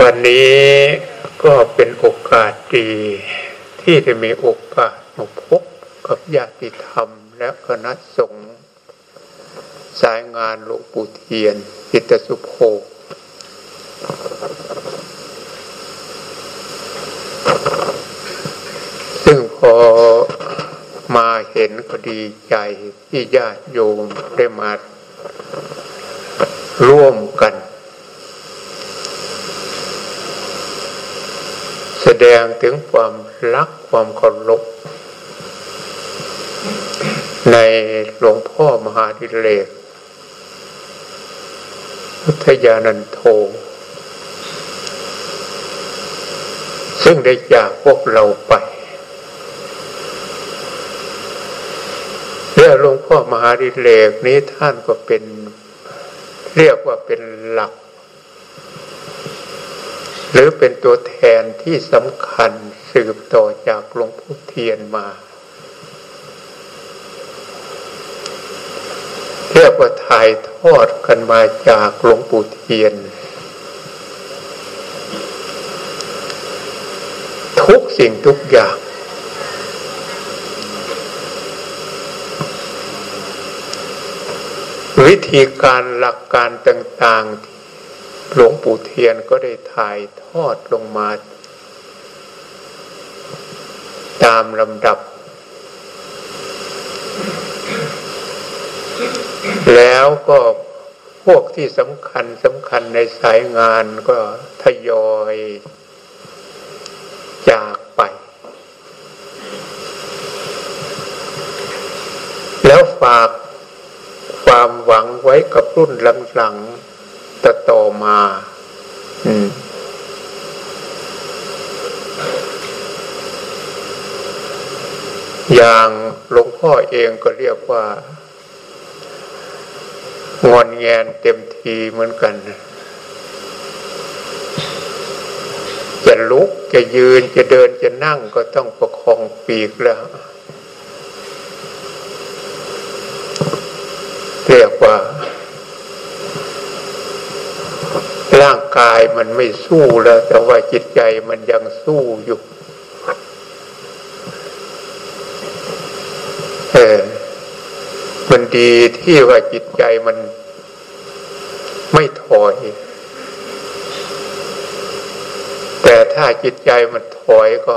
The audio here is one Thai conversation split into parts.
วันนี้ก็เป็นโอกาสดีที่จะมีโอกาสมาพบกับญาติธรรมและคณะสงฆ์สายงานหลวงปู่เทียนจิตสุโภซึ่งพอมาเห็นก็ดีใจที่ญาติโยมได้มาร่วมกัน แส ดงถึงความรักความเคารพในหลวงพ่อมหาดิเลกพุทธยานันโท ซึ่งได้จากพวกเราไปเรื่องหลวงพ่อมหาดิเลกนี้ท่านก็เป็น เรียกว่าเป็นหลัก หรือเป็นตัวแทนที่สำคัญสืบต่อจากหลวงพ่อเทียนมา เรียกว่าถ่ายทอดกันมาจากหลวงปู่เทียน ทุกสิ่งทุกอย่างวิธีการหลักการต่าง ๆ หลวงปู่เทียนก็ได้ถ่ายทอดลงมา ตามลำดับ แล้วก็พวกที่สำคัญสำคัญในสายงานก็ทยอยจากไป แล้วฝากความหวังไว้กับรุ่นหลังๆ ต่ต่อมาอย่างหลวงพ่อเองก็เรียกว่างอนแงนเต็มทีเหมือนกัน จะลุกจะยืนจะเดินจะนั่งก็ต้องประคองปีกแล้ว เรียกว่า ร่าง กายมันไม่สู้แล้ว แต่ว่าจิตใจมันยังสู้อยู่เออมันดีที่ว่าจิตใจมันไม่ถอย แต่ถ้าจิตใจมันถอยก็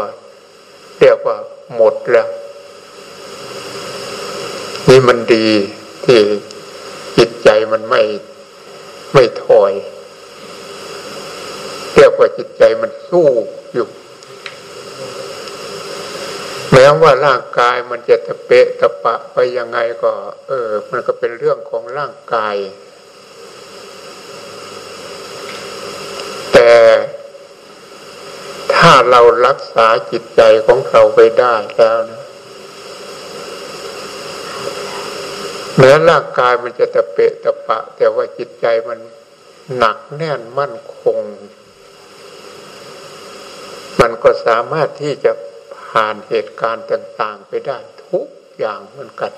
เรียกว่าหมดแล้วนี่มันดีที่จิตใจมันไม่ไม่ถอย เรียกว่าจิตใจมันสู้อยู่ แม้ว่าร่างกายมันจะตะเปะตะปะไปยังไงก็ เออ มันก็เป็นเรื่องของร่างกาย แต่ถ้าเรารักษาจิตใจของเราไปได้แล้วนะแม้ร่างกายมันจะตะเปะตะปะ แต่ว่าจิตใจมันหนักแน่นมั่นคง มันก็สามารถที่จะผ่านเหตุการณ์ต่าง ๆ ไปได้ทุกอย่างเหมือนกัน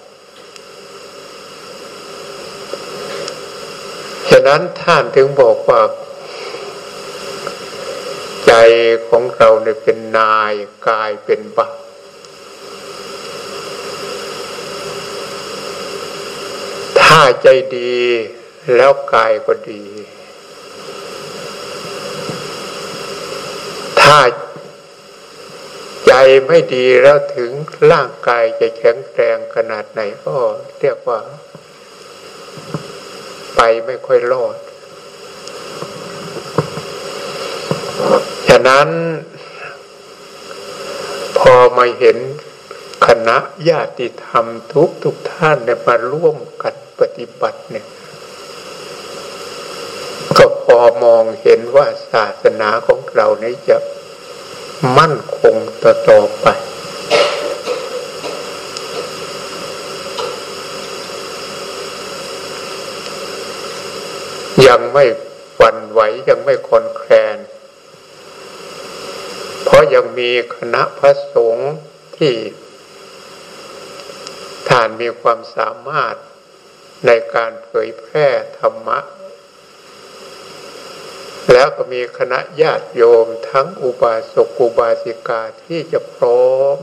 ฉะนั้นท่านถึงบอกว่า ใจของเราเนี่ยเป็นนายกายเป็นบ่าถ้าใจดีแล้วกายก็ดี ถ้า ไม่ดีแล้วถึงร่างกายจะแข็งแรงขนาดไหนก็เรียกว่า ไปไม่ค่อยรอด ฉะนั้น พอมาเห็นคณะญาติธรรมทุกทุกท่านเนี่ยมาร่วมกันปฏิบัติเนี่ย ก็พอมองเห็นว่าศาสนาของเรานี้จะ มั่นคงต่อต่อไป ยังไม่วันไหวยังไม่คอนแคลน เพราะยังมีคณะพระสงฆ์ที่ท่านมีความสามารถในการเผยแพร่ธรรมะ แล้วก็มีคณะญาติโยมทั้งอุบาสกอุบาสิกาที่จะพร้อม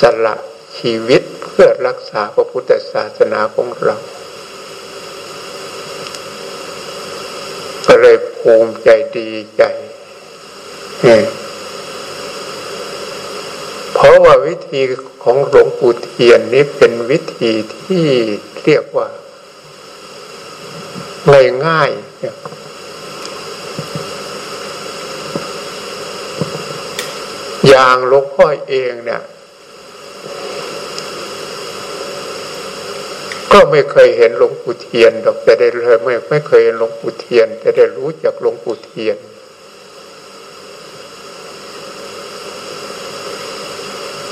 สละชีวิตเพื่อรักษาพระพุทธศาสนาของเราก็เลยภูมิใจดีใจเพราะว่าวิธีของหลวงปู่เทียนนี้เป็นวิธีที่เรียกว่า ง่ายง่ายอย่างหลวงพ่อเองเนี่ย ก็ไม่เคยเห็นหลวงปู่เทียนดอกแต่ได้เลยไม่ไม่เคยเห็นหลวงปู่เทียน แต่ได้รู้จักหลวงปู่เทียน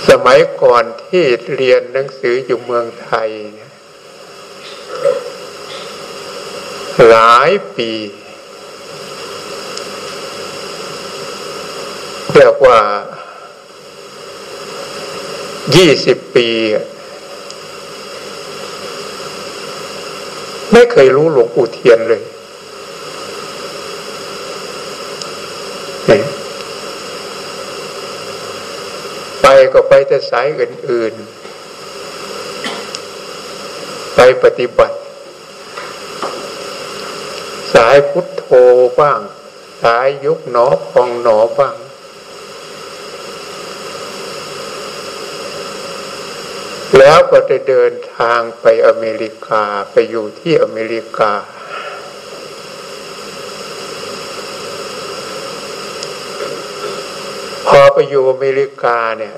สมัยก่อนที่เรียนหนังสืออยู่เมืองไทยเนี่ย หลายปีเรียกว่ายี่สิบปี ไม่เคยรู้หลวงปู่เทียนเลย ไปก็ไปแต่สายอื่น ๆ ไปปฏิบัติายพุทโธบ้าง สายยุกหนอพองหนอบ้าง แล้วก็จะเดินทางไปอเมริกาไปอยู่ที่อเมริกา พอไปอยู่อเมริกาเนี่ย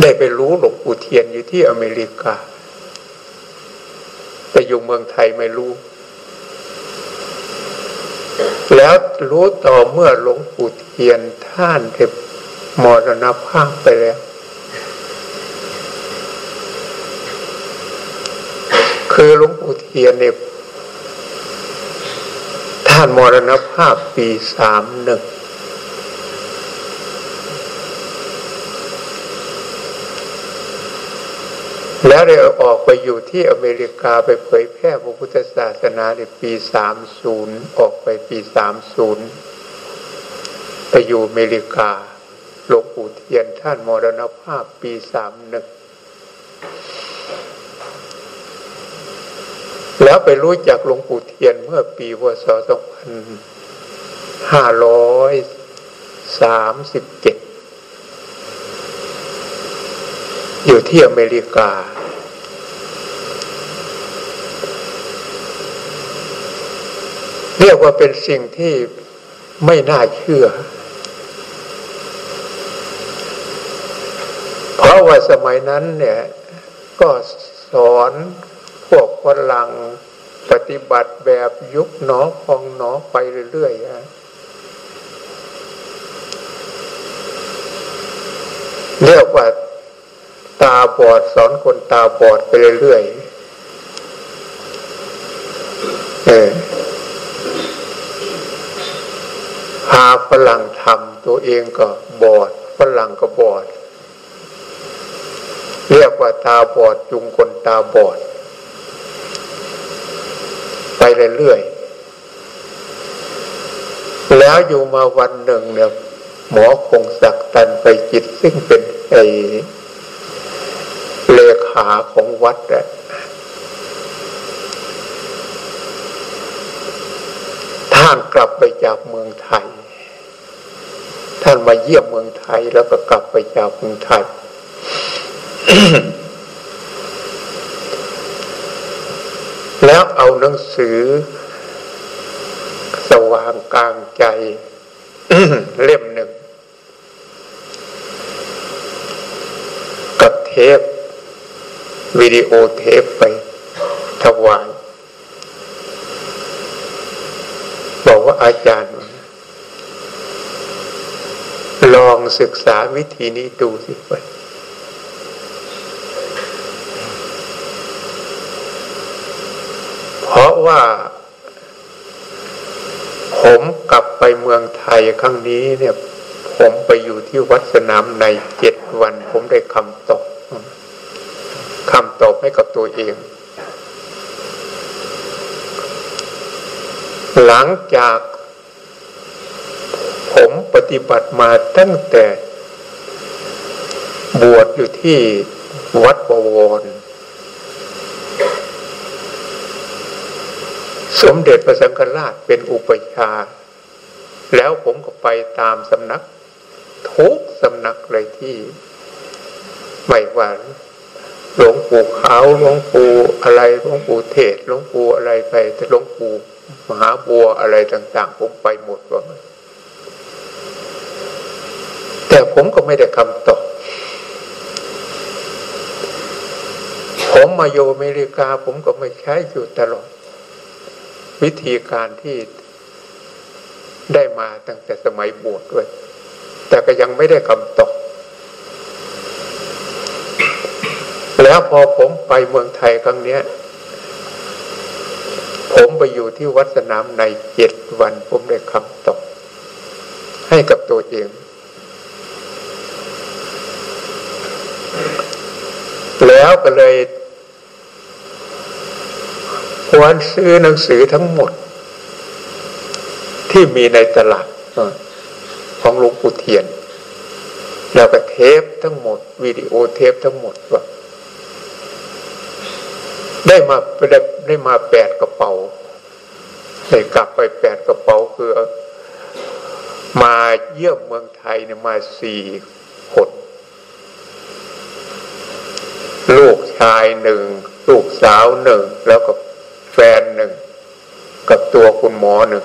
ได้ไปรู้หลวงปู่เทียนอยู่ที่อเมริกา ไปอยู่เมืองไทยไม่รู้ แล้วรู้ต่อเมื่อหลวงปู่เทียนท่านเทมรณภาพไปแล้ว คือหลวงปู่เทียนเนี่ยท่านมรณภาพปีสามหนึ่ง แล้วได้ออกไปอยู่ที่อเมริกาไปเผยแพร่พระพุทธศาสนาในปีสามศูนย์ออกไปปีสามศูนย์ไปอยู่อเมริกาหลวงปู่เทียนท่านมรณภาพปีสามหนึ่งแล้วไปรู้จักหลวงปู่เทียนเมื่อปีพศสองพันห้าร้อยสามสิบเจ็ด อยู่ที่อเมริกา เรียกว่าเป็นสิ่งที่ไม่น่าเชื่อ เพราะว่าสมัยนั้นเนี่ย ก็สอนพวกฝรั่งปฏิบัติแบบยุคหนอพองหนอไปเรื่อยๆเรียกว่าตา บอดสอนคนตาบอดไปเรื่อยๆเออพาฝรั่งทำตัวเองก็บอดฝรั่งก็บอด เรียกว่าตาบอดจุงคนตาบอด ไปเรื่อยๆแล้วอยู่มาวันหนึ่งเนี่ยหมอคงศักตันไปจิตซึ่งเป็นไอ เลขาของวัดอะท่านกลับไปจากเมืองไทย ท่านมาเยี่ยมเมืองไทยแล้วก็กลับไปจากเมืองไทย แล้วเอาหนังสือ สว่างกลางใจเล่มหนึ่งกับเทป วิดีโอเทปไปถวายบอกว่าอาจารย์ ลองศึกษาวิธีนี้ดูสิไปเพราะว่า ผมกลับไปเมืองไทยครั้งนี้เนี่ย ผมไปอยู่ที่วัดสนามในเจ็ดวัน ผมได้คำตอบำตอบให้กับตัวเอง หลังจากผมปฏิบัติมาตั้งแต่ บวชอยู่ที่วัดบวร สมเด็จพระสังฆราชเป็นอุปชา แล้วผมก็ไปตามสำนัก ทุกสำนักเลยที่ ไม่ว่า หลวงปู่ขาวหลวงปู่อะไรหลวงปู่เทศหลวงปู่อะไรไปหลวงปู่มหาบัวอะไรต่าง ๆ ผมไปหมดว่าแต่ผมก็ไม่ได้คำตอบผมมาโยอเมริกา ผมก็ไม่ใช้อยู่ตลอด วิธีการที่ได้มาตั้งแต่สมัยบวชด้วย แต่ก็ยังไม่ได้คำตอบ แล้วพอผมไปเมืองไทยครั้งนี้ผมไปอยู่ที่วัดสนามในเจ็ดวัน ผมได้คำตอบให้กับตัวเอง แล้วก็เลยควันซื้อหนังสือทั้งหมด ที่มีในตลาดของหลวงปู่เทียน แล้วก็เทปทั้งหมด วิดีโอเทปทั้งหมดว่า ได้มาได้ได้มาแปดกระเป๋าได้กลับไปแปดกระเป๋าคือ มาเยี่ยมเมืองไทยเนี่ยมาสี่คนลูกชายหนึ่งลูกสาวหนึ่งแล้วก็แฟนหนึ่งกับตัวคุณหมอหนึ่ง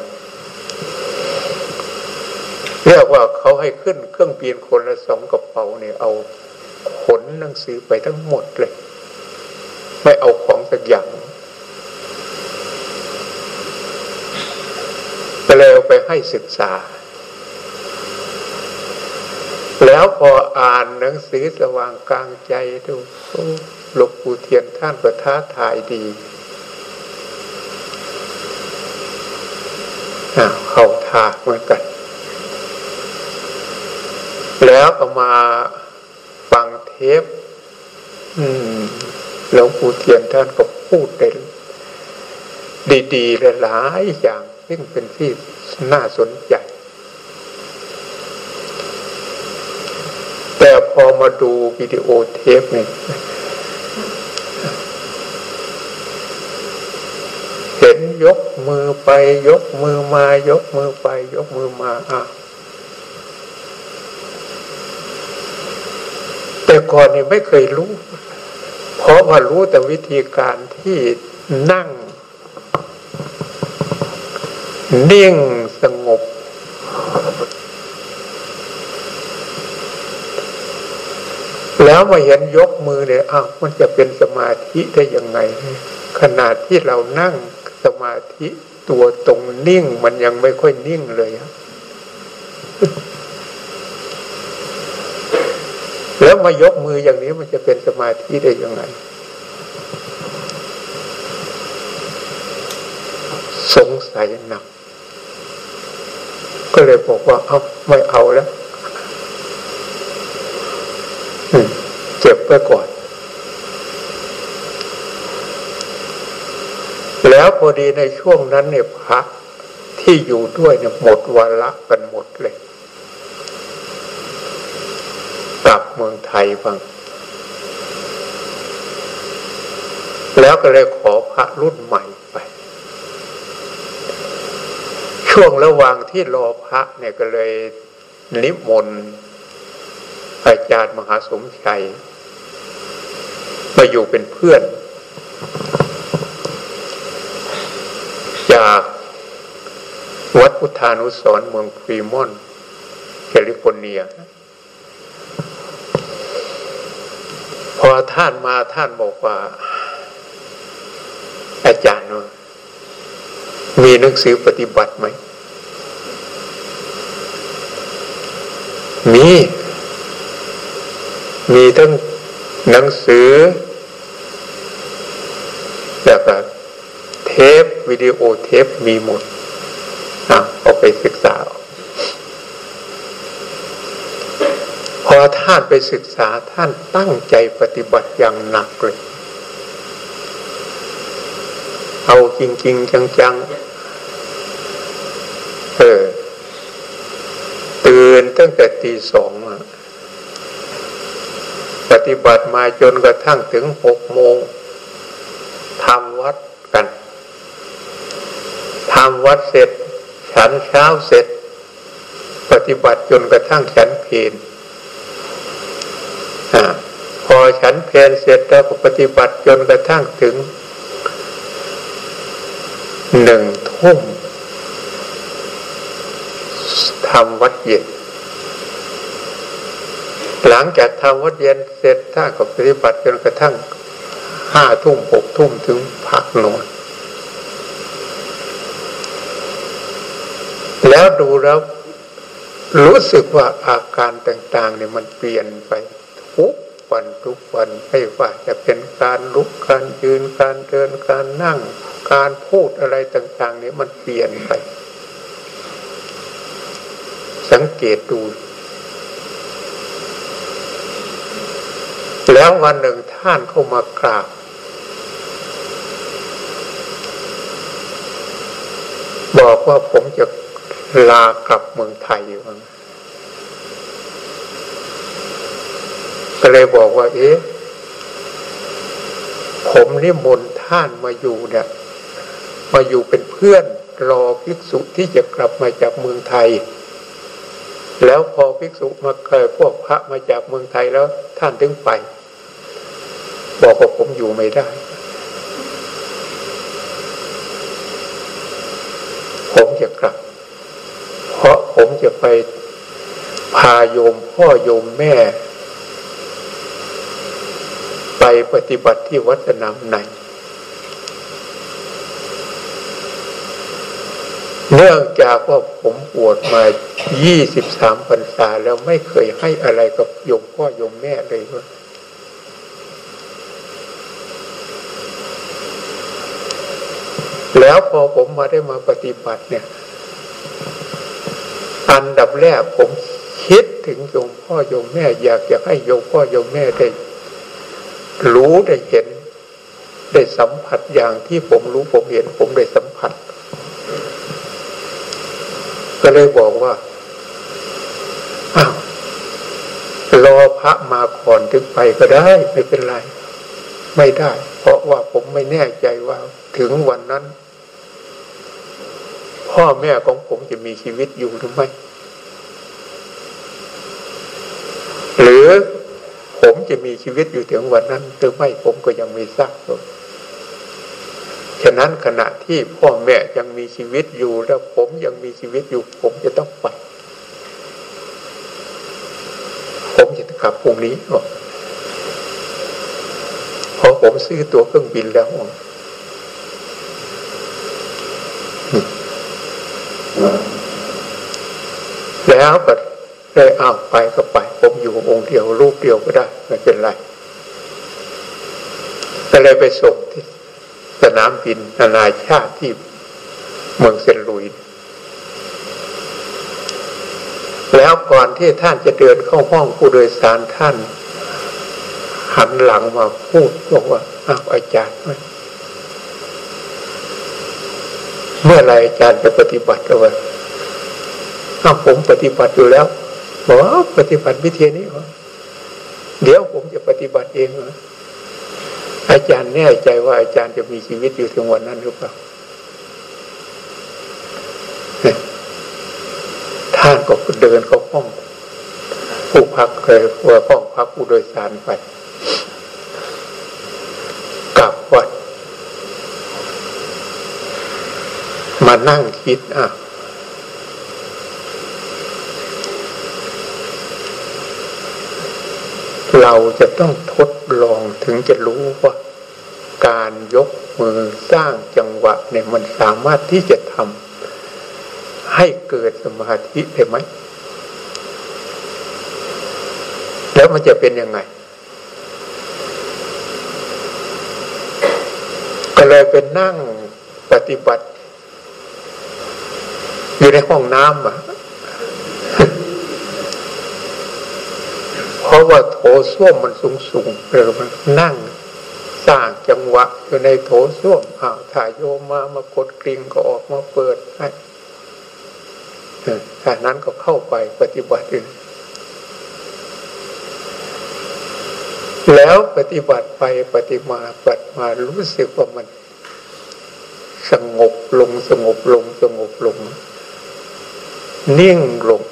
เรียกว่าเขาให้ขึ้นเครื่องบินคนละสองกระเป๋าเนี่ยเอาขนหนังสือไปทั้งหมดเลย ไม่เอาของ สักอย่างก็เลยไปให้ศึกษา แล้วพออ่านหนังสือสว่างกลางใจดูหลบปู่เทียนท่านประท้าทายดีเข้าทาเหมือนกัน แล้วก็มาฟังเทป อืม หลวงปู่เทียนท่านก็พูดได้ดีๆหลายอย่างซึ่งเป็นที่น่าสนใจ แต่พอมาดูวิดีโอเทปนี่เห็นยกมือไป ยกมือมา ยกมือไป ยกมือมาอะแต่ก่อนนี่ไม่เคยรู้ เพราะว่ารู้แต่วิธีการที่นั่ง นิ่งสงบ แล้วมาเห็นยกมือเนี่ยอ้าวมันจะเป็นสมาธิได้ยังไง ขนาดที่เรานั่งสมาธิตัวตรงนิ่งมันยังไม่ค่อยนิ่งเลยครับ แล้วมายกมืออย่างนี้มันจะเป็นสมาธิได้ยังไง สงสัยหนัก ก็เลยบอกว่าเอาไม่เอาแล้วเจ็บไปก่อน แล้วพอดีในช่วงนั้นเนี่ยพระที่อยู่ด้วยเนี่ยหมดวาระกันหมดเลย กลับเมืองไทยบ้างแล้วก็เลยขอพระรุ่นใหม่ไป ช่วงระหว่างที่รอพระเนี่ยก็เลยนิมนต์อาจารย์มหาสมชัยมาอยู่เป็นเพื่อน จากวัดพุทธานุสรเมืองฟรีมอนต์แคลิฟอร์เนีย พอท่านมาท่านบอกว่า อาจารย์มีหนังสือปฏิบัติไหม มี มีทั้งหนังสือแล้วก็เทปวิดีโอเทปมีหมดอะเอาไปศึก ท่านไปศึกษาท่านตั้งใจปฏิบัติอย่างหนักเลย เอาจริง ๆ จังๆเออตื่นตั้งแต่ตีสองปฏิบัติมาจนกระทั่งถึงหกโมงทำวัดกันทำวัดเสร็จ ฉันเช้าเสร็จ ปฏิบัติจนกระทั่งฉันเพลน อฉันเพลเสร็จแล้วปฏิบัติจนกระทั่งถึงหนึ่งทุ่มทำวัดเย็น หลังจากทำวัดเย็นเสร็จท่าก็ปฏิบัติจนกระทั่งห้าทุ่มหกทุ่มถึงพักนอนแล้วดูแล้ว รู้สึกว่าอาการต่างๆเนี่ยมันเปลี่ยนไปทุก วันทุกวันไม่ว่าจะเป็นการลุกการยืนการเดินการนั่ง การพูดอะไรต่าง ๆ เนี่ยมันเปลี่ยนไป สังเกตดู แล้ววันหนึ่งท่านเข้ามากราบบอกว่าผมจะลากลับเมืองไทยอยู่ ก็เลยบอกว่า เอ๊ะผมนิมนต์ท่านมาอยู่เนี่ย มาอยู่เป็นเพื่อนรอภิกษุที่จะกลับมาจากเมืองไทย แล้วพอภิกษุมาเคยพวกพระมาจากเมืองไทยแล้ว ท่านถึงไป บอกว่าผมอยู่ไม่ได้ ผมจะกลับ เพราะผมจะไปพาโยมพ่อโยมแม่ ไปปฏิบัติที่วัดสนามในเนื่องจากว่าผมปวดมา 23พรรษาแล้วไม่เคยให้อะไรกับโยมพ่อโยมแม่เลยว่าแล้วพอผมมาได้มาปฏิบัติเนี่ย อันดับแรกผมคิดถึงโยมพ่อโยมแม่ อยากจะให้โยมพ่อโยมแม่ได้ รู้ได้เห็น ได้สัมผัสอย่างที่ผมรู้ผมเห็น ผมได้สัมผัส ก็เลยบอกว่าอ้าวรอพระมาก่อนถึงไปก็ได้ ไม่เป็นไร ไม่ได้ เพราะว่าผมไม่แน่ใจว่าถึงวันนั้น พ่อแม่ของผมจะมีชีวิตอยู่หรือไม่ หรือ จะมีชีวิตอยู่ถึงวันนั้นหรือไม่ผมก็ยังไม่ทราบฉะนั้นขณะที่พ่อแม่ยังมีชีวิตอยู่แล้วผมยังมีชีวิตอยู่ ผมจะต้องไป ผมจะกลับพรุ่งนี้พอผมซื้อตัวเครื่องบินแล้วแล้วก็เลยอ้าวไปก็ไป ผมอยู่องค์เดียวรูปเดียวก็ได้ ไม่เป็นไรก็เลยไปส่งที่สนามบินนานาชาติที่เมืองเซนลุย แล้วก่อนที่ท่านจะเดินเข้าห้องผู้โดยสารท่าน หันหลังมาพูดบอกว่าอ้าวอาจารย์เมื่อไรอาจารย์จะปฏิบัติเอาไว้อ้าวผมปฏิบัติอยู่แล้วบอกว่าปฏิบัติวิธีนี้เหรอ เดี๋ยวผมจะปฏิบัติเองออาจารย์แน่ใจว่าอาจารย์จะมีชีวิตอยู่ถึงวันนั้นหรือเปล่าท่านก็เดินเข้าห้อง ผู้พักเคยว่าห้องพักผู้โดยสารไปกลับวัด มานั่งคิดอะ เราจะต้องทดลองถึงจะรู้ว่า การยกมือสร้างจังหวะเนี่ยมันสามารถที่จะทำให้เกิดสมาธิได้ไหม แล้วมันจะเป็นยังไง ก็เลยเป็นนั่งปฏิบัติ อยู่ในห้องน้ำอะ เพราะว่าโถส้วมมันสูงสูงเออมันนั่งสร้างจังหวะอยู่ในโถส้วมอ้าวถ่ายโยมมามากดกริ่งก็ออกมาเปิดให้จากนั้นก็เข้าไปปฏิบัติอื่นแล้วปฏิบัติไปปฏิมาปฏิมารู้สึกว่ามัน สงบลงสงบลงสงบลง นิ่งลง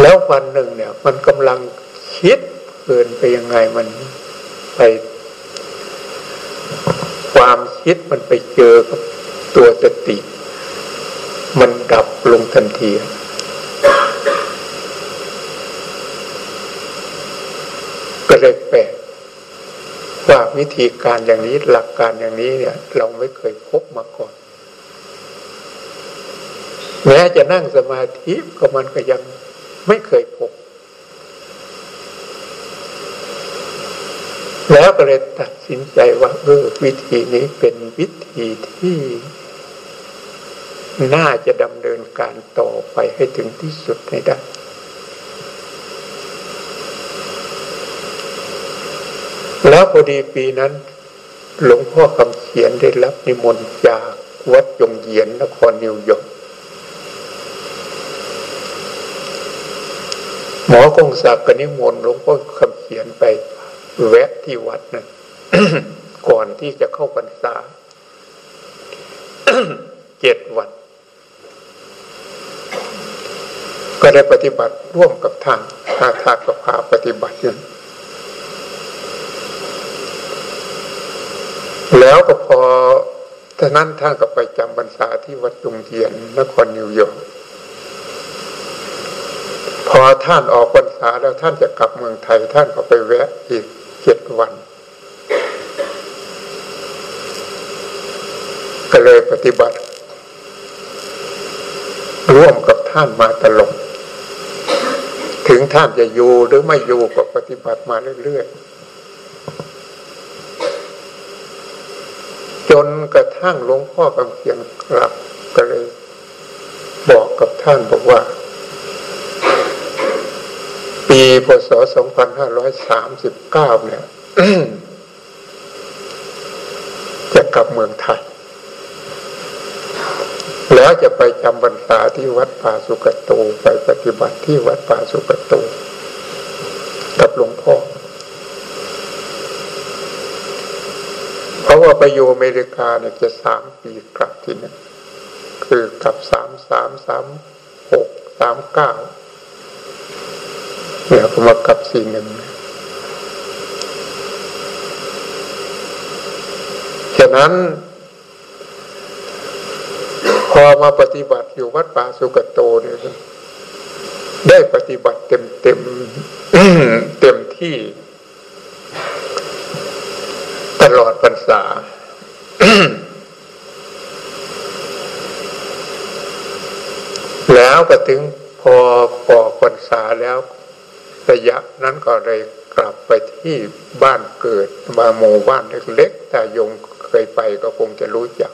แล้ววันหนึ่งเนี่ย มันกำลังคิดเกินไปยังไงมันไป ความคิดมันไปเจอกับตัวสติ มันดับลงทันที ก็เลยแปลกว่าวิธีการอย่างนี้หลักการอย่างนี้เนี่ย เราไม่เคยพบมาก่อน แม้จะนั่งสมาธิก็มันก็ยัง ไม่เคยพบ แล้วก็เลยตัดสินใจว่าเออวิธีนี้เป็นวิธีที่ น่าจะดำเนินการต่อไปให้ถึงที่สุดในได้แล้วพอดีปีนั้น หลวงพ่อคำเขียนได้รับนิมนต์จากวัดยงเยียนนครนิวยอร์ก หมอกงศักดิ์กนิมนต์หลวงพ่อคำเขียนไป แวะที่วัดนั้นก่อนที่จะเข้าพรรษาเจ็ดวัน ก็ได้ปฏิบัติร่วมกับท่านท่าทากับพาปฏิบัตินั้นแล้วก็พอท่านั้นท่านก็ไปจำพรรษาที่วัดจุงเทียนนครนิวยอร์ก พอท่านออกพรรษาแล้วท่านจะกลับเมืองไทย ท่านก็ไปแวะอีกเจ็ดวัน ก็เลยปฏิบัติ ร่วมกับท่านมาตลอดถึงท่านจะอยู่หรือไม่อยู่ก็ปฏิบัติมาเรื่อยๆจนกระทั่งหลวงพ่อกำเขียนกลับก็เลย บอกกับท่านบอกว่า ปีพศ 2539 เนี่ย จะกลับเมืองไทย แล้วจะไปจำพรรษาที่วัดป่าสุกโตไปปฏิบัติที่วัดป่าสุกโตกับหลวงพ่อ เพราะว่าไปอยู่อเมริกาเนี่ยจะสามปีกลับที่นี่คือกลับสามสามสามหกสามเก้า เนี่ยก็มากับสี่หนึ่งฉะนั้น พอมาปฏิบัติอยู่วัดป่าสุกโตเนี่ยได้ปฏิบัติเต็มเต็มเต็มที่ ตลอดพรรษาแล้วก็ถึงพอพอพรรษาแล้ว ระยะนั้นก็เลยกลับไปที่บ้านเกิดมาโมบ้านเล็กๆแต่ยงเคยไปก็คงจะรู้จัก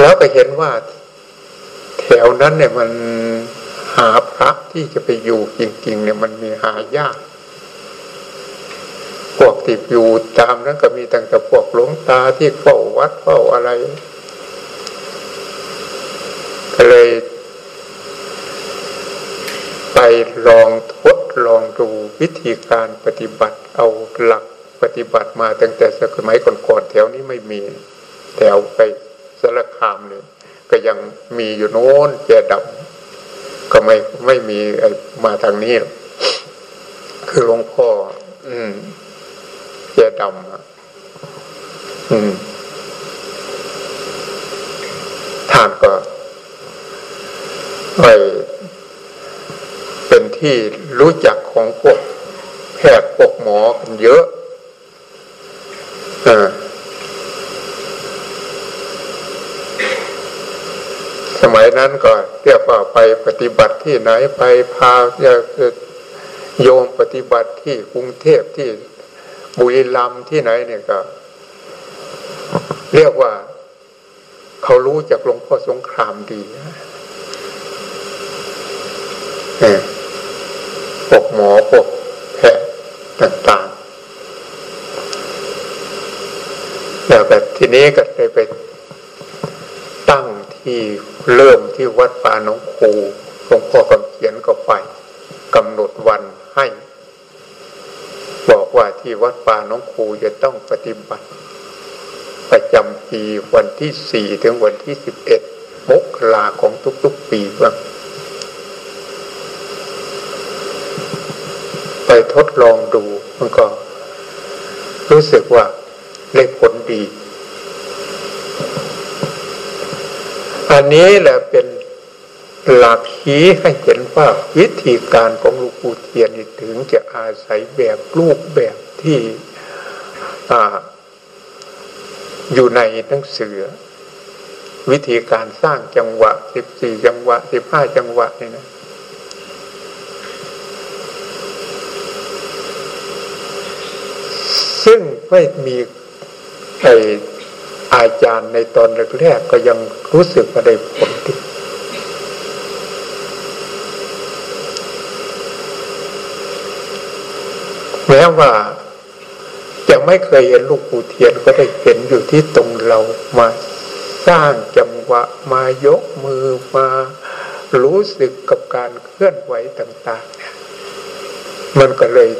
แล้วก็เห็นว่า แถวนั้นเนี่ยมันหาพระที่จะไปอยู่จริง ๆ เนี่ยมันมีหายากพวกที่อยู่ตามนั้นก็มีตั้งแต่พวกหลวงตาที่เฝ้าวัดเฝ้าอะไร ก็เลย ไป ลองทดลองดูวิธีการปฏิบัติเอาหลักปฏิบัติมาตั้งแต่สมัยก่อนๆแถวนี้ไม่มีแถวไปสารคามเนี่ยก็ยังมีอยู่โน้นแกดับ ก็ไม่ไม่มีมาทางนี้ คือหลวงพ่อ อืมเจดำอืมท่านก็ไป ที่รู้จักของพวกแพทย์พวกหมอกันเยอะอสมัยนั้นก็เรียกว่าไปปฏิบัติที่ไหนไปพาโยมปฏิบัติที่กรุงเทพที่บุรีรัมที่ไหนเนี่ยก็ เรียกว่าเขารู้จากหลวงพ่อสงครามดีนี่ย พวกหมอพวกแพทย์ต่างๆแล้วแบบทีนี้ก็เลยไปตั้งที่เริ่มที่วัดป่าหนองคูหลวงพ่อคำเขียนก็ไปกำหนดวันให้ บอกว่าที่วัดป่าน้องครูจะต้องปฏิบัติ ประจำปีวันที่สี่ถึงวันที่สิบเอ็ดมกราของทุกๆปีบ้างไป ทดลองดู มันก็ รู้สึกว่าได้ผลดี อันนี้แหละเป็นหลักชี้ให้เห็นว่าวิธีการของลวงปู่เทียนถึงจะอาศัยแบบรูปแบบที่ออยู่ในหนังสือ วิธีการสร้างจังหวะสิบสี่จังหวะสิบห้าจังหวะนี่นะ ซึ่งไม่มีไออาจารย์ในตอนแรกๆก็ยังรู้สึกว่าได้ผลดีแม้ว่าจะไม่เคยเห็นลูกปูเทียนก็ได้เห็นอยู่ที่ตรงเรามาสร้างจังหวะมายกมือมารู้สึกกับการเคลื่อนไหวต่าง ๆ มันก็เลย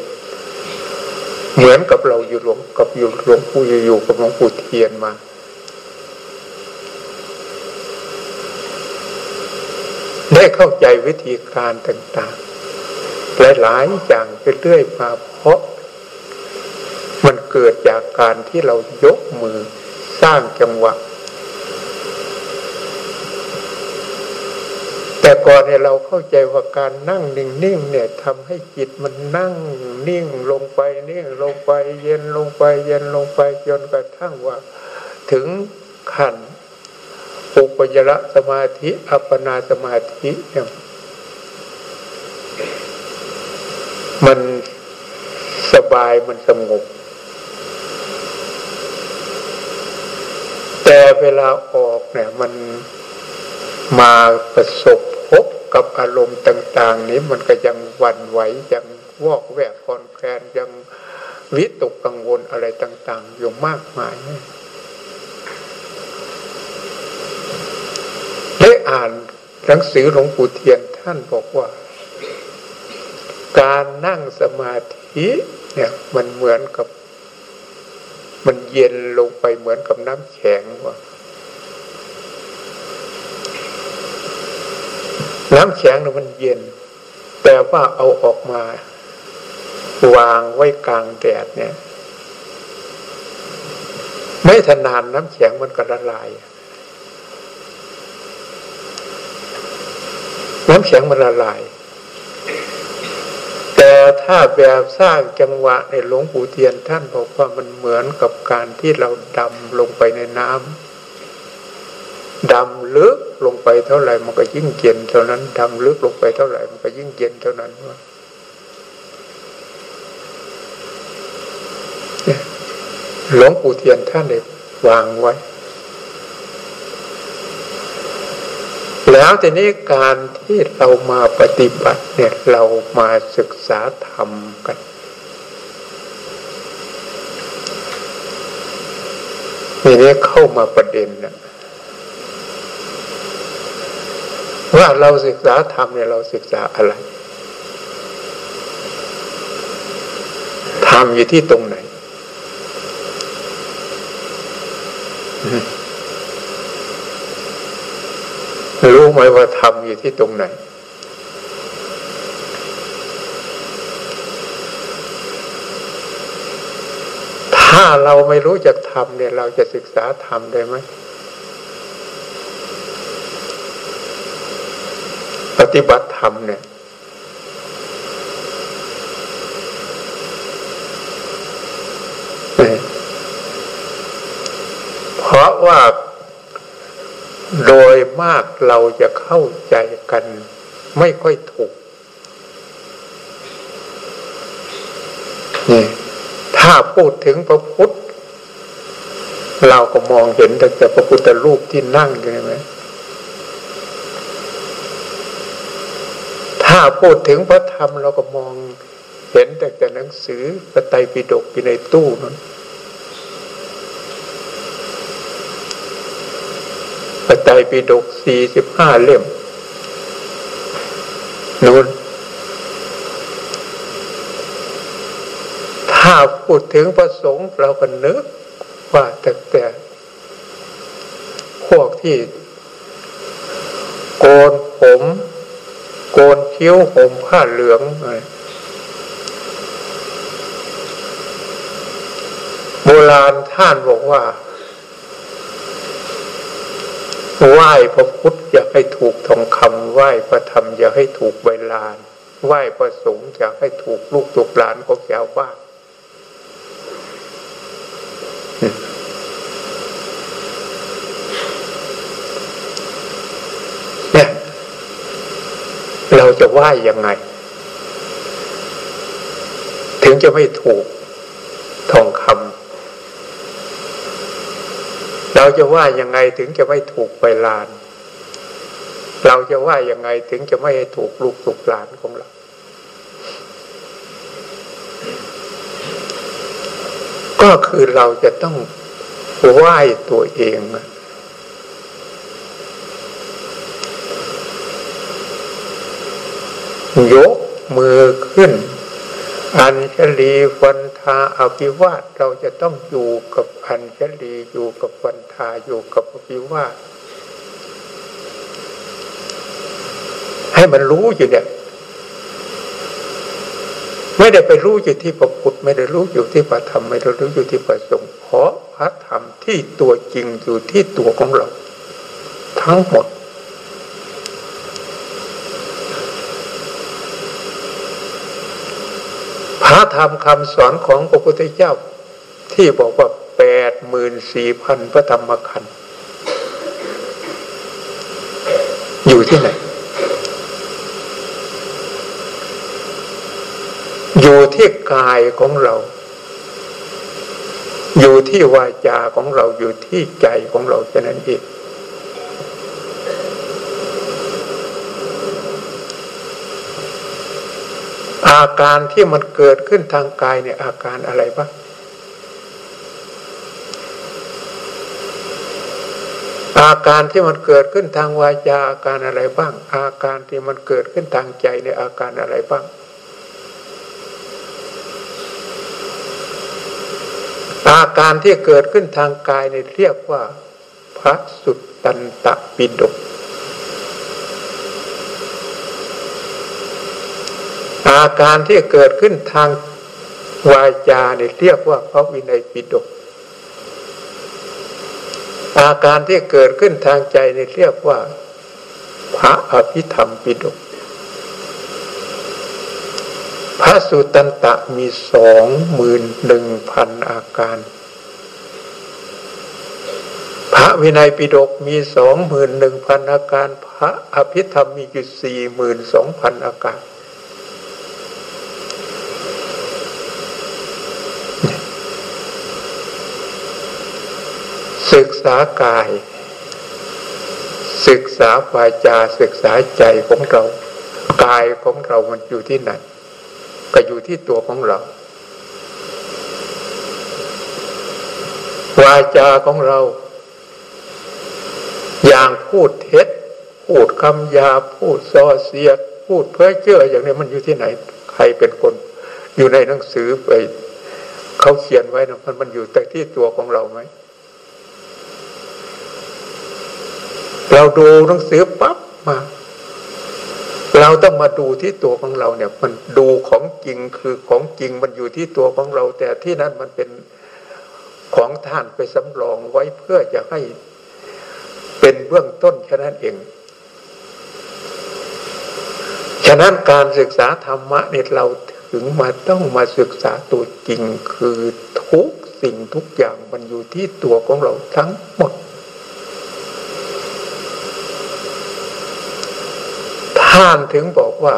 เหมือนกับเราอยู่หลวงกับอยู่หลวงปู่อยู่กับหลวงปู่เทียนมา ได้เข้าใจวิธีการต่างๆหลายๆอย่างไปเรื่อยมาเพราะ มันเกิดจากการที่เรายกมือสร้างจังหวะ แต่ก่อนเนี่ยเราเข้าใจว่าการนั่งนิ่งๆเนี่ยทำให้จิตมันนั่งนิ่งลงไปนิ่งลงไป เย็นลงไป เย็นลงไปจนกระทั่งว่า ถึงขั้นอุปยระสมาธิอัปปนาสมาธิเนี่ยมันสบายมันสงบแต่เวลาออกเนี่ยมันมาประสบ กับอารมณ์ต่าง ๆ นี้มันก็ยังวันไหวยังวอกแวกคอนแคลนยังวิตกกังวลอะไรต่าง ๆ อยู่มากมายได้อ่านหนังสือหลวงปู่เทียนท่านบอกว่า การนั่งสมาธิเนี่ยมันเหมือนกับ มันเย็นลงไปเหมือนกับน้ำแข็งว่า น้ำแข็งมันเย็น แต่ว่าเอาออกมา วางไว้กลางแดดเนี่ย ไม่ทนานน้ำแข็งมันก็ละลาย น้ำแข็งมันละลาย แต่ถ้าแบบสร้างจังหวะในหลวงปู่เทียนท่านบอกว่ามันเหมือนกับการที่เราดำลงไปในน้ำ ดำลึกลงไปเท่าไหร่มันก็ยิ่งเย็นเท่านั้นดำลึกลงไปเท่าไหร่มันก็ยิ่งเย็นเท่านั้นว่าหลวงปู่เทียนท่านเลยวางไว้ แล้วทีนี้การที่เรามาปฏิบัติเนี่ยเรามาศึกษาธรรมกัน ทีนี้เข้ามาประเด็นนะ ว่าเราศึกษาธรรมเนี่ยเราศึกษาอะไรธรรมอยู่ที่ตรงไหน รู้ไหมว่าธรรมอยู่ที่ตรงไหน ถ้าเราไม่รู้จักธรรมเนี่ย เราจะศึกษาธรรมได้ไหม ปฏิบัติธรรมเนี่ย เพราะว่าโดยมากเราจะเข้าใจกันไม่ค่อยถูกนี่ถ้าพูดถึงพระพุทธ เราก็มองเห็นแต่พระพุทธรูปที่นั่งใช่ไหมาพูดถึงพระธรรมเราก็มองเห็นแต่แต่หนังสือปไตยปิฎกอยู่ในตู้นั้นปไตยปิฎกสี่สิบห้าเล่มนู้นถ้าพูดถึงพระสงฆ์เราก็นึกว่าแต่แต่พวกที่ คิ้วผมผ้าเหลืองโบราณท่านบอกว่าไหว้พระพุทธอย่าให้ถูกทองคำไหว้พระธรรมอย่าให้ถูกใบลานไหว้พระสงฆ์อย่าให้ถูกลูกถูกหลานของชาวบ้านเนี่ยเรา จะไหว้ยังไง ถึงจะไม่ถูกทองคำเราจะว่ายังไงถึงจะไม่ถูกไปลาน เราจะว่ายังไงถึงจะไม่ให้ถูกลูกถูกหลานของเราก็คือเราจะต้องไหว้ตัวเอง ยกมือขึ้น อัญชลีวันทาอภิวาทเราจะต้องอยู่กับอัญชลีอยู่กับวันทาอยู่กับอภิวาทให้มันรู้อยู่เนี่ยไม่ได้ไปรู้อยู่ที่พระพุทธไม่ได้รู้อยู่ที่พระธรรมไม่ได้รู้อยู่ที่พระสงฆ์เพราะพระธรรมที่ตัวจริงอยู่ที่ตัวของเรา ทั้งหมดพระ ธรรมคำสอนของพระพุทธเจ้า ที่บอกว่าแปดหมื่นสี่พันพระธรรมขันธ์อยู่ที่ไหน อยู่ที่กายของเรา อยู่ที่วาจาของเราอยู่ที่ใจของเราแค่นั้นเอง อาการที่มันเกิดขึ้นทางกายเนี่ยอาการอะไรบ้างอาการที่มันเกิดขึ้นทางวาจาอาการอะไรบ้าง อาการที่มันเกิดขึ้นทางใจในอาการอะไรบ้าง อาการที่เกิดขึ้นทางกายเนี่ยเรียกว่าพระสุตตันตปิฎก อาการที่เกิดขึ้นทางวาจาเนี่ยเรียกว่าพระวินัยปิฎกอาการที่เกิดขึ้นทางใจเนี่ยเรียกว่าพระอภิธรรมปิฎกพระสุตันตะมีสองหมื่นหนึ่งพันอาการ พระวินัยปิฎกมีสองหมื่นหนึ่งพันอาการ พระอภิธรรมมีอยู่สี่หมื่นสองพันอาการ ศึกษากาย ศึกษาวาจาศึกษาใจของเรา กายของเรามันอยู่ที่ไหน ก็อยู่ที่ตัวของเรา วาจาของเรา อย่างพูดเท็จ พูดคำยาพูดส่อเสียด พูดเพ้อเจ้ออย่างนี้มันอยู่ที่ไหน ใครเป็นคน อยู่ในหนังสือไปเขาเขียนไว้นะมันมันอยู่แต่ที่ตัวของเราไหม เราดูหนังสือปั๊บมา เราต้องมาดูที่ตัวของเราเนี่ย มันดูของจริงคือของจริงมันอยู่ที่ตัวของเรา แต่ที่นั้นมันเป็นของท่านไปสำรองไว้เพื่อจะให้เป็นเบื้องต้นแค่นั้นเอง ฉะนั้นการศึกษาธรรมะเนี่ยเราถึงมาต้องมาศึกษาตัวจริงคือทุกสิ่งทุกอย่างมันอยู่ที่ตัวของเราทั้งหมด ท่านถึงบอกว่า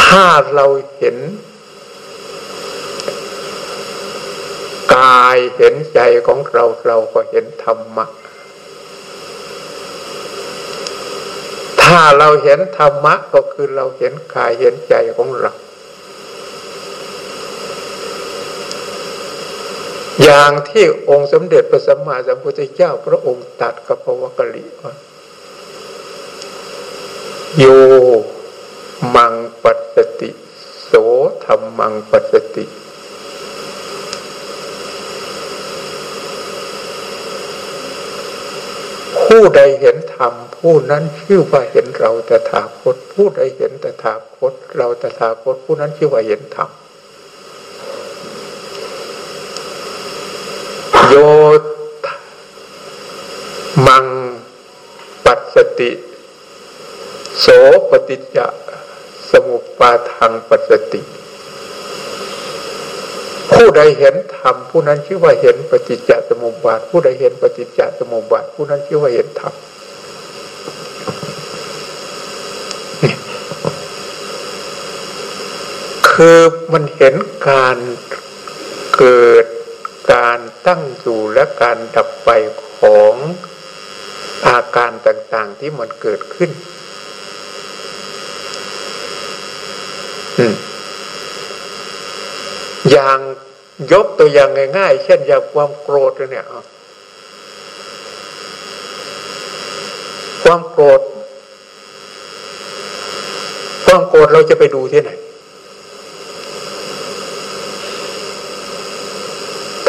ถ้าเราเห็น กายเห็นใจของเราเราก็เห็นธรรมะ ถ้าเราเห็นธรรมะก็คือเราเห็นกายเห็นใจของเรา อย่างที่องค์สมเด็จพระสัมมาสัมพุทธเจ้าพระองค์ตัดกับพระวกลิว่า โยมังปัสสติ โสธรรมังปัสสติ ผู้ใดเห็นธรรม ผู้นั้นชื่อว่าเห็นเราตถาคต ผู้ใดเห็นตถาคต เราตถาคต ผู้นั้นชื่อว่าเห็นธรรมโยมังปัสสติ โสปฏิจจสมุปาทังปัสติ ผู้ใดเห็นธรรมผู้นั้นชื่อว่าเห็นปฏิจจสมุปบาท ผู้ใดเห็นปฏิจจสมุปบาท ผู้นั้นชื่อว่าเห็นธรรมคือมันเห็นการเกิดการตั้งอยู่และการดับไปของอาการต่างๆที่มันเกิดขึ้น อย่างยกตัวอย่างง่ายๆ เช่นอย่างความโกรธเนี่ยความโกรธ ความโกรธเราจะไปดูที่ไหน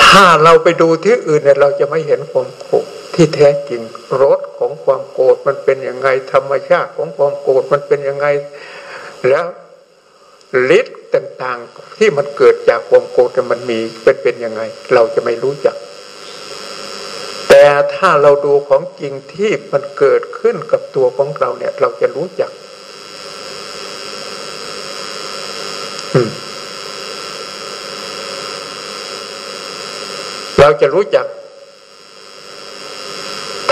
ถ้าเราไปดูที่อื่นเนี่ยเราจะไม่เห็นความโกรธที่แท้จริงรสของความโกรธมันเป็นยังไง ธรรมชาติของความโกรธมันเป็นยังไง แล้วฤทธิ์ ต่างๆ ที่มันเกิดจากความโกรธมันมีเป็นเป็นยังไง เราจะไม่รู้จัก แต่ถ้าเราดูของจริงที่มันเกิดขึ้นกับตัวของเราเนี่ย เราจะรู้จักเราจะรู้จัก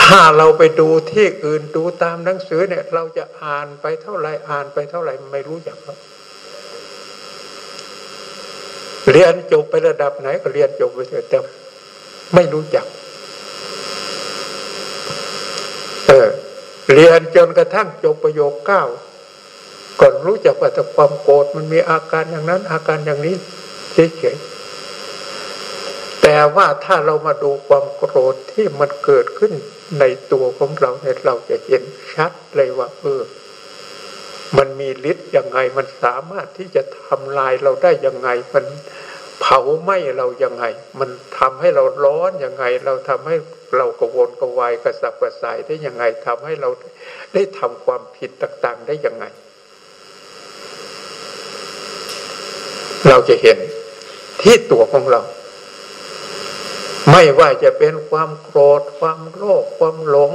ถ้าเราไปดูที่อื่นดูตามหนังสือเนี่ย เราจะอ่านไปเท่าไหร่อ่านไปเท่าไหร่ไม่รู้จักครับ เรียนจบไประดับไหนก็เรียนจบไปเถอะแต่ไม่รู้จัก เออ เรียนจนกระทั่งจบประโยคเก้าก่อนรู้จักว่าแต่ความโกรธมันมีอาการอย่างนั้น อาการอย่างนี้เฉยๆแต่ว่าถ้าเรามาดูความโกรธที่มันเกิดขึ้นในตัวของเราเนี่ยเราจะเห็นชัดเลยว่าเออ มันมีฤทธิ์ยังไง มันสามารถที่จะทำลายเราได้ยังไง มันเผาไหม้เรายังไง มันทำให้เราร้อนยังไง เราทำให้เรากระวนกระวายกระสับกระส่ายได้ยังไงทำให้เราได้ทำความผิดต่าง ๆ ได้ยังไง เราจะเห็นที่ตัวของเรา ไม่ว่าจะเป็นความโกรธความโลภความหลง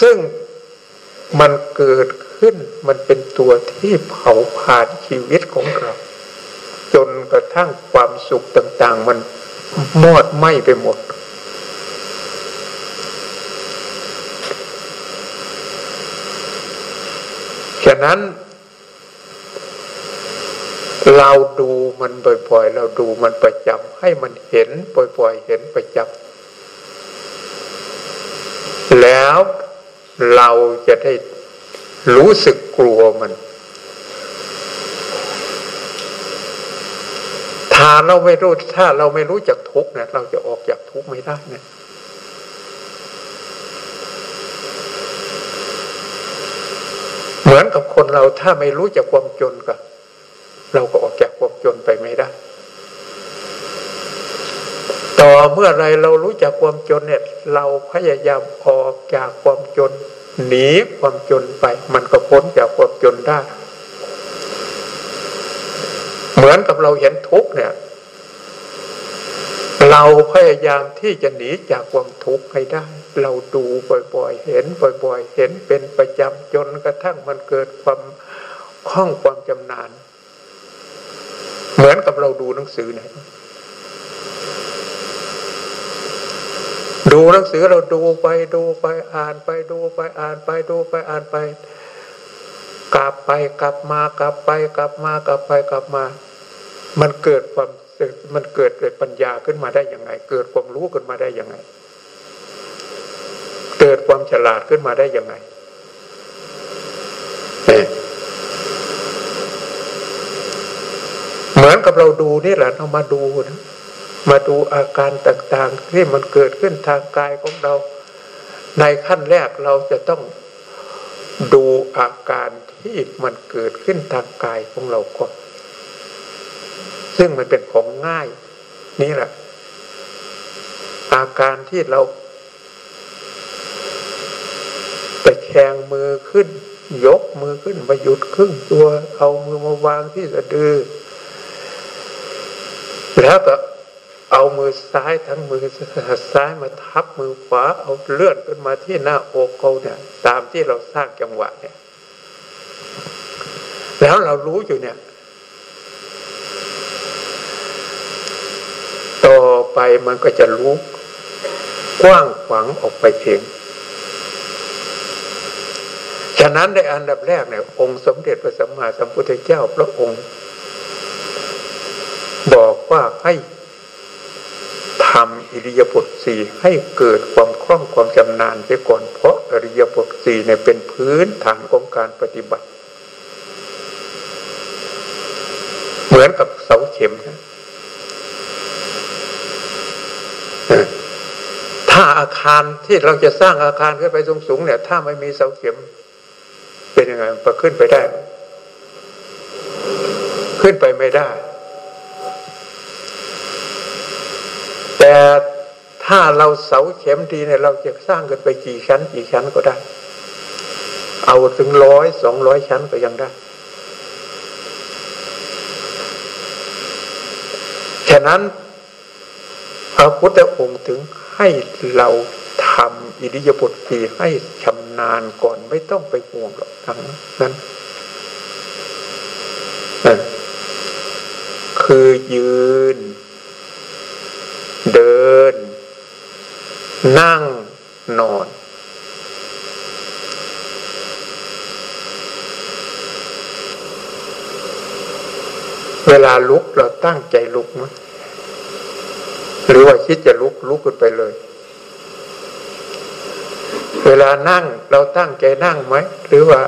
ซึ่งมันเกิดขึ้นมันเป็นตัวที่เผาผ่านชีวิตของเรา จนกระทั่งความสุขต่าง ๆ มันมอดไหม้ไปหมด ฉะนั้น เราดูมันบ่อยๆ เราดูมันประจำให้มันเห็นบ่อยๆ เห็นประจำแล้ว เราจะได้รู้สึกกลัวมัน ถ้าเราไม่รู้ถ้าเราไม่รู้จักทุกเนี่ยเราจะออกจากทุกไม่ได้เนี่ยเหมือนกับคนเราถ้าไม่รู้จักความจนกับเราก็ออกจากความจนไปไม่ได้ ต่อเมื่อไรเรารู้จักความจนเนี่ย เราพยายามออกจากความจน หนีความจนไป มันก็พ้นจากความจนได้ เหมือนกับเราเห็นทุกเนี่ย เราพยายามที่จะหนีจากความทุกข์ให้ได้ เราดูบ่อย ๆ เห็นบ่อย ๆ เห็นเป็นประจำจนกระทั่งมันเกิดความคล่องความจำนาน เหมือนกับเราดูหนังสือเนี่ย ดูหนังสือเราดูไปดูไปอ่านไปดูไปอ่านไปดูไปอ่านไป กลับไปกลับมากลับไป กลับมากลับไปกลับมา มันเกิดความมันเกิดเกิดปัญญาขึ้นมาได้ยังไง เกิดความรู้ขึ้นมาได้ยังไง เกิดความฉลาดขึ้นมาได้ยังไงเหมือนกับเราดูนี่แหละเรามาดูนะ มาดูอาการต่างๆ ที่มันเกิดขึ้นทางกายของเรา ในขั้นแรกเราจะต้องดูอาการที่มันเกิดขึ้นทางกายของเราก่อนซึ่งมันเป็นของง่าย นี่แหละ อาการที่เราไปแขงมือขึ้น ยกมือขึ้นมาหยุดครึ่งตัวเอามือมาวางที่สะดือ แล้วก็ เอามือซ้ายทั้งมือซ้ายมาทับมือขวาเอาเลื่อนขึ้นมาที่หน้าอกเขาเนี่ยตามที่เราสร้างจังหวะเนี่ย แล้วเรารู้อยู่เนี่ย ต่อไปมันก็จะรู้กว้างขวางออกไปเองฉะนั้นในอันดับแรกเนี่ย องค์สมเด็จพระสัมมาสัมพุทธเจ้าพระองค์ บอกว่าให้ำอิริยาบถสี่ให้เกิดความคล่องความจำนานไปก่อน เพราะอริยบทสี่เนี่ยเป็นพื้นฐานของการปฏิบัติ เหมือนกับเสาเข็มนะถ้าอาคารที่เราจะสร้างอาคารขึ้นไปสูงๆเนี่ย ถ้าไม่มีเสาเข็ม เป็นยังไงมันขึ้นไปได้ ขึ้นไปไม่ได้ แต่ถ้าเราเสาเข็มดีเนี่ยเราจะสร้างกันไปกี่ชั้น กี่ชั้นก็ได้ เอาถึงร้อยสองร้อยชั้นก็ยังได้ฉะนั้นพระพุทธองค์ถึงให้เราทำอิริยาบถสี่ให้ชำนาญก่อนไม่ต้องไปห่วงหรอกทั้งนั้นคือยืน ดิน นั่งนอน เวลาลุกเราตั้งใจลุกไหมหรือว่าคิดจะลุกลุกขึ้นไปเลย เวลานั่งเราตั้งใจนั่งไหมหรือว่า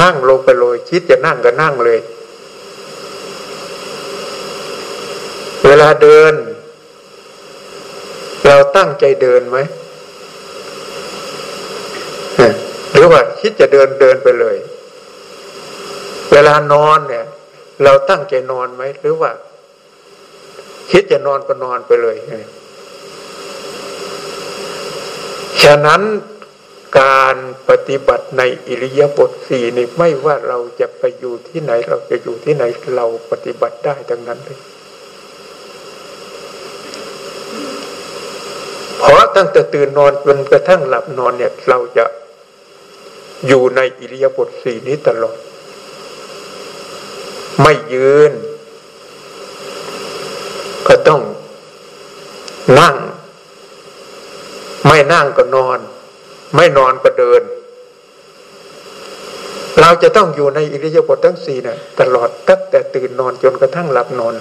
นั่งลงไปเลย คิดจะนั่งก็นั่งเลย เวลาเดิน เราตั้งใจเดินไหมหรือว่าคิดจะเดินเดินไปเลย เวลานอนเนี่ย เราตั้งใจนอนไหมหรือว่า คิดจะนอนก็นอนไปเลยฉะนั้นการปฏิบัติในอิริยาบถสี่นี่ไม่ว่าเราจะไปอยู่ที่ไหน เราจะอยู่ที่ไหนเราปฏิบัติได้ทั้งนั้นเลยเพราะ ตั้งแต่ตื่นนอนจนกระทั่งหลับนอนเนี่ย เราจะอยู่ในอิริยาบถสี่นี้ตลอด ไม่ยืน ก็ต้องนั่ง ไม่นั่งก็นอน ไม่นอนก็เดิน เราจะต้องอยู่ในอิริยาบถทั้งสี่เนี่ยตลอดตั้งแต่ตื่นนอนจนกระทั่งหลับนอน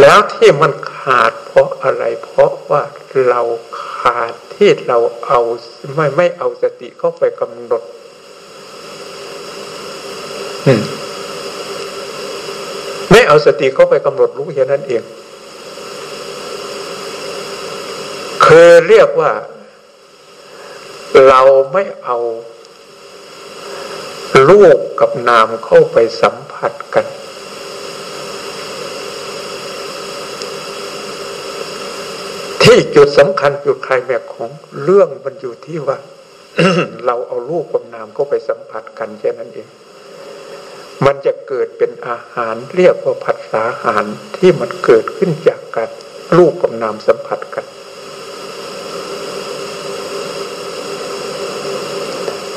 แล้วที่มันขาดเพราะอะไร เพราะว่าเราขาดที่เราเอาไม่ไม่เอาสติเข้าไปกำหนดไม่เอาสติเข้าไปกำหนดรู้อย่างนั้นเองคือเรียกว่า เราไม่เอาลูกกับนามเข้าไปสัมผัสกัน ที่จุดสำคัญจุดใครแม็กของเรื่องมันอยู่ที่ว่า เราเอารูปกับนามเข้าไปสัมผัสกันแค่นั้นเอง มันจะเกิดเป็นอาหารเรียกว่าผัสสาหารที่มันเกิดขึ้นจากการรูปกับนามสัมผัสกัน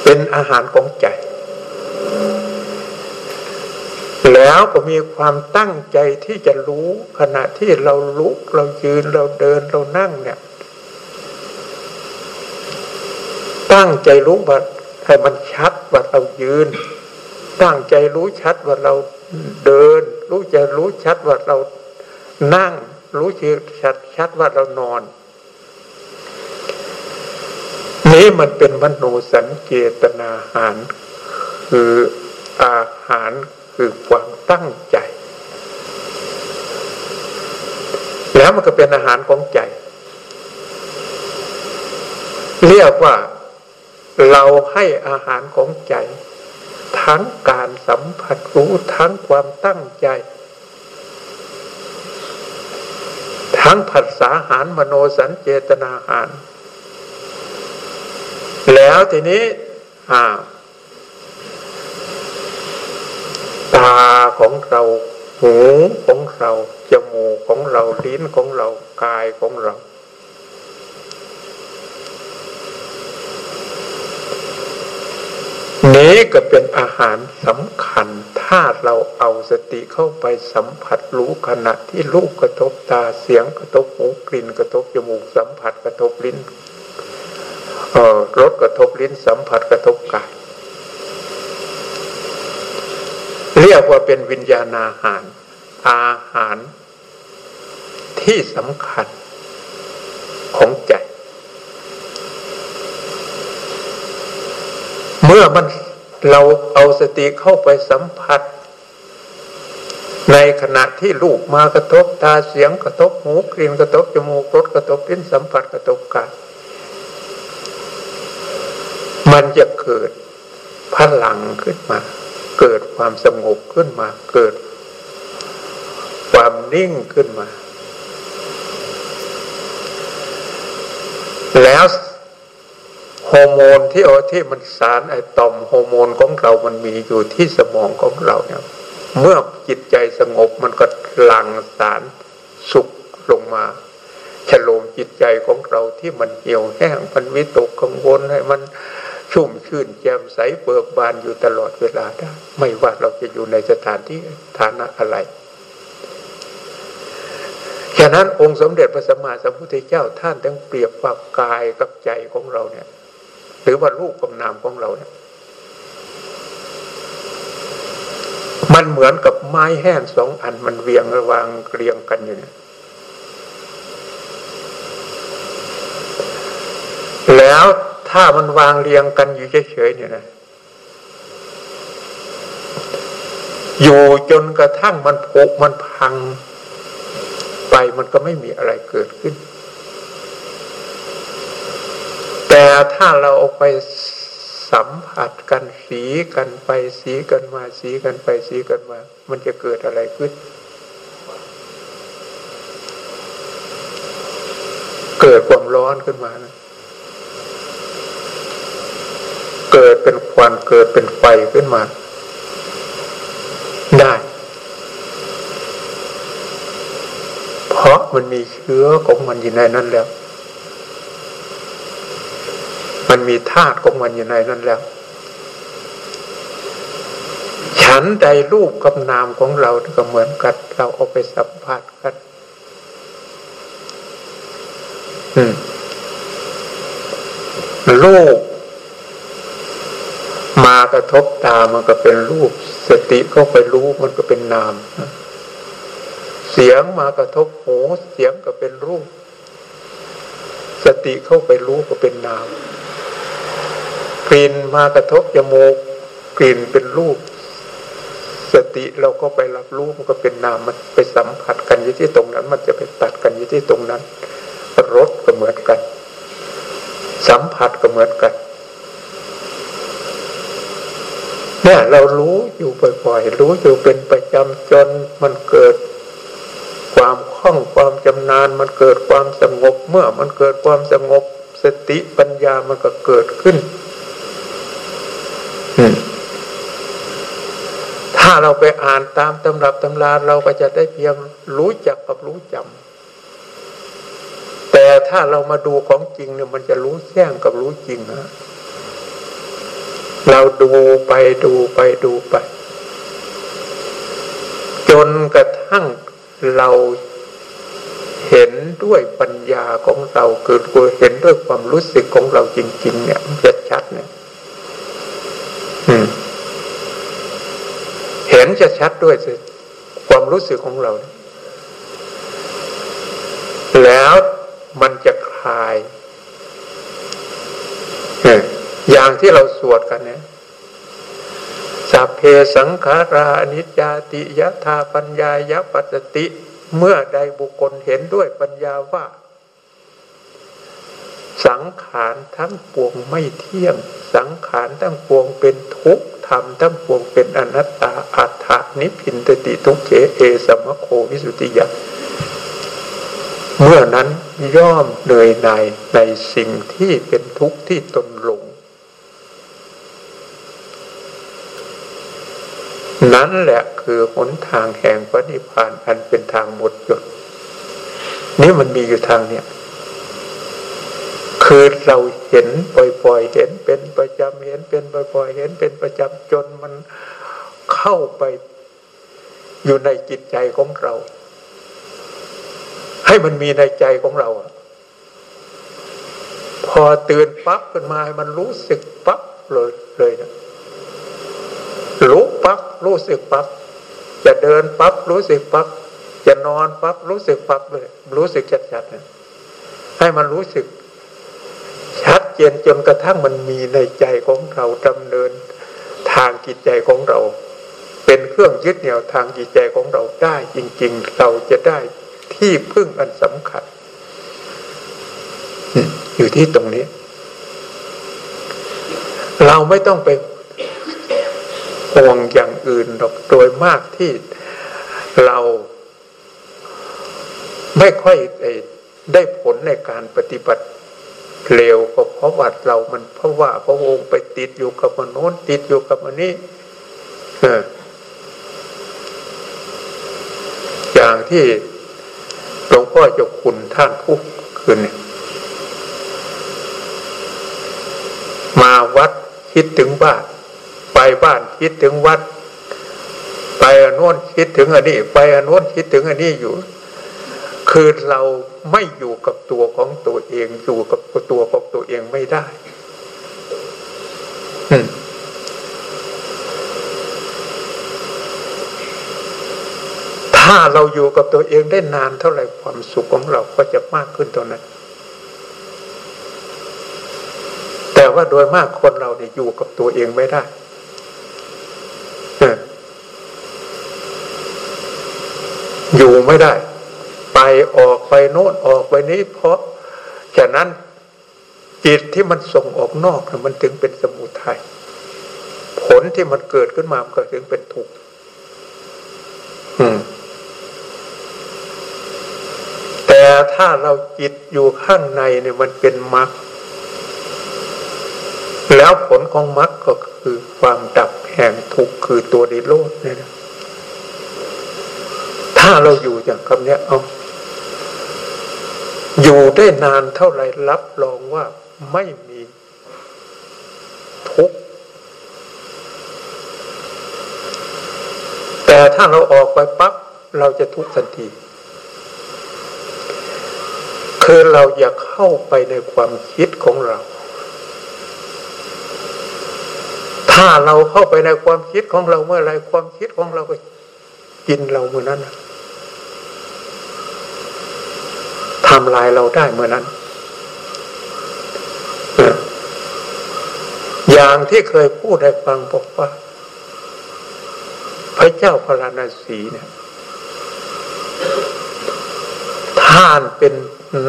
เป็นอาหารของใจ แล้วก็มีความตั้งใจที่จะรู้ขณะที่เราลุกเรายืนเราเดินเรานั่งเนี่ย ตั้งใจรู้ว่าให้มันชัดว่าเรายืน ตั้งใจรู้ชัดว่าเราเดิน รู้จะรู้ชัดว่าเรานั่ง รู้ชัดชัดว่าเรานอน นี้มันเป็นมโนสัญเจตนาหาร คืออาหาร คือความตั้งใจ แล้วมันก็เป็นอาหารของใจ เรียกว่าเราให้อาหารของใจ ทั้งการสัมผัสรู้ทั้งความตั้งใจ ทั้งผัสสาหารมโนสัญเจตนาหาร แล้วทีนี้อ่า ตาของเรา หูของเรา จมูกของเรา ลิ้นของเรา กายของเรา นี้ก็เป็นอาหารสำคัญ ถ้าเราเอาสติเข้าไปสัมผัสรู้ขณะที่ลูกกระทบตา เสียงกระทบหู กลิ่นกระทบจมูก สัมผัสกระทบลิ้นรสกระทบลิ้นสัมผัสกระทบกาย เรียกว่าเป็นวิญญาณอาหาร อาหาร ที่สำคัญของใจ เมื่อมันเราเอาสติเข้าไปสัมผัส ในขณะที่ลูกมากระทบตาเสียงกระทบหูกลิ่นกระทบจมูกรสกระทบลิ้นสัมผัสกระทบกายมันจะเกิดพลังขึ้นมา เกิดความสงบขึ้นมา เกิด ความนิ่งขึ้นมา แล้วฮอร์โมนที่เอาที่มันสารไอต่อมฮอร์โมนของเรามันมีอยู่ที่สมองของเราเนี่ย เมื่อจิตใจสงบมันก็หลั่งสารสุขลงมาฉโลมจิตใจของเราที่มันเหี่ยวแห้งมันวิตกกังวลให้มัน ชุ่มชื่นแจ่มใสเบิกบานอยู่ตลอดเวลาได้ไม่ว่าเราจะอยู่ในสถานที่ฐานะอะไรฉะนั้นองค์สมเด็จพระสัมมาสัมพุทธเจ้าท่านต้องเปรียบว่ากายกับใจของเราเนี่ย หรือว่ารูปกับนามของเราเนี่ย มันเหมือนกับไม้แห้งสองอันมันเวียงระวางเรียงกันอยู่เนี่ยแล้ว ถ้ามันวางเรียงกันอยู่เฉยๆเนี่ยนะอยู่จนกระทั่งมันผุมันพังไปมันก็ไม่มีอะไรเกิดขึ้น แต่ถ้าเราเอาไปสัมผัสกันสีกันไปสีกันมาสีกันไปสีกันมา มันจะเกิดอะไรขึ้น เกิดความร้อนขึ้นมานะเกิดเป็นค วันเกิดเป็นไฟขึ้นมา ได้ เพราะมันมีเชื้อของมันอยู่ในนั้นแล้ว มันมีธาตุของมันอยู่ในนั้นแล้ว ฉันใดรูปกับนามของเราก็เหมือนกัน เราเอาไปสัมผัสกันรูปากระทบตามันก็เป็นรูป สติเข้าไปรู้มันก็เป็นนาม เสียงมากระทบหูเสียงก็เป็นรูป สติเข้าไปรู้ก็เป็นนาม กลิ่นมากระทบจมูกกลิ่นเป็นรูป สติเราก็ไปรับรู้มันก็เป็นนามมันไปสัมผัสกันอยู่ที่ตรงนั้น มันจะไปตัดกันอยู่ที่ตรงนั้นรสก็เหมือนกัน สัมผัสก็เหมือนกัน เนี่ยเรารู้อยู่บ่อยๆรู้อยู่เป็นประจำจนมันเกิด ความคล่องความจำนาน มันเกิดความสงบเมื่อมันเกิดความสงบสติปัญญามันก็เกิดขึ้นถ้าเราไปอ่านตามตำรับตำราเราก็จะได้เพียงรู้จักกับรู้จำแต่ถ้าเรามาดูของจริงเนี่ยมันจะรู้แจ้งกับรู้จริงนะ เราดูไปดูไปดูไป จนกระทั่งเราเห็นด้วยปัญญาของเราเกิดกูเห็นด้วยความรู้สึกของเราจริง ๆ เนี่ยจะชัดเนี่ยเห็นจะชัดด้วยความรู้สึกของเรา แล้วมันจะคลาย อย่างที่เราสวดกันเนี่ยสัพเพสังขารานิจจติยะธาปัญญายะปัสติ เมื่อใดบุคคลเห็นด้วยปัญญาว่า สังขารทั้งปวงไม่เที่ยง สังขารทั้งปวงเป็นทุกข์ธรรมทั้งปวงเป็นอนัตตาอัฏฐานิพินตติทุกเขเอสมโควิสุติยะเมื่อนั้นย่อมเหนื่อยหน่ายในสิ่งที่เป็นทุกข์ที่ตนหลง นั้นแหละคือหนทางแห่งพระนิพพานอันเป็นทางหมดจด นี่มันมีอยู่ทางเนี่ยคือเราเห็นบ่อยๆ เห็นเป็นประจำเห็นเป็นบ่อยๆ เห็นเป็นประจำจนมันเข้าไปอยู่ในจิตใจของเรา ให้มันมีในใจของเราพอตื่นปั๊บขึ้นมาให้มันรู้สึกปั๊บเลยเลยนะ รู้ปั๊บรู้สึกปั๊บจะเดินปั๊บรู้สึกปั๊บจะนอนปั๊บรู้สึกปั๊บเลย รู้สึกชัดๆเลยให้มันรู้สึก ชัดเจนจนกระทั่งมันมีในใจของเราดำเนิน ทางจิตใจของเรา เป็นเครื่องยึดเหนี่ยวทางจิตใจของเราได้จริง ๆ เราจะได้ที่พึ่งอันสำคัญอยู่ที่ตรงนี้ เราไม่ต้องไป ห่วงอย่างอื่นหรอกโดยมากที่เราไม่ค่อยได้ผลในการปฏิบัติเร็วก็เพราะว่าเรามันเพราะว่าพระองค์ไปติดอยู่กับมันโน้นติดอยู่กับมันนี้อย่างที่หลวงพ่อเจ้าคุณท่านผู้คืนมาวัดคิดถึงบ้าน บ้านคิดถึงวัด ไปอนุนคิดถึงอันนี้ ไปอนุนคิดถึงอันนี้อยู่ คือเราไม่อยู่กับตัวของตัวเองอยู่กับตัวของตัวเองไม่ได้ถ้าเราอยู่กับตัวเองได้นานเท่าไหร่ความสุขของเราก็จะมากขึ้นเท่านั้น แต่ว่าโดยมากคนเราเนี่ยอยู่กับตัวเองไม่ได้ อยู่ไม่ได้ ไปออกไปโน่นออกไปนี้ เพราะฉะนั้นจิตที่มันส่งออกนอกมันถึงเป็นสมุทัยผลที่มันเกิดขึ้นมาก็ถึงเป็นทุกข์แต่ถ้าเราจิตอยู่ข้างในเนี่ยมันเป็นมรรคแล้วผลของมรรคก็คือความดับแห่งทุกข์คือตัวนิโรธเนี่ยนะ ถ้าเราอยู่อย่างคำนี้เอา อยู่ได้นานเท่าไรรับรองว่าไม่มีทุกข์แต่ถ้าเราออกไปปั๊บเราจะทุกข์ทันที คือเราอยากเข้าไปในความคิดของเรา ถ้าเราเข้าไปในความคิดของเราเมื่อไรความคิดของเราก็กินเราเมื่อนั้นทำลายเราได้เมื่อนั้น อย่างที่เคยพูดให้ฟังบอกว่า พระเจ้าพระราสีเนี่ยท่านเป็น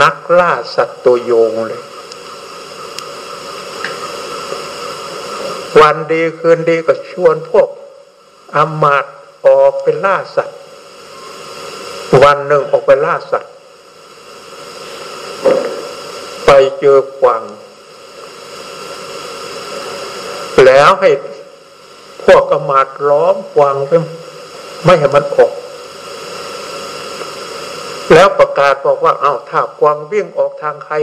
นักล่าสัตว์ตัวโยงเลย วันดีคืนดีก็ชวนพวกอามาตออกไปล่าสัตว์ วันหนึ่งออกไปล่าสัตว์ ไปเจอกวางแล้วให้พวกอามาตล้อมกวางไปไม่ให้มันออก แล้วประกาศบอกว่าเอา้าถ้ากวางวิ่งออกทางใคร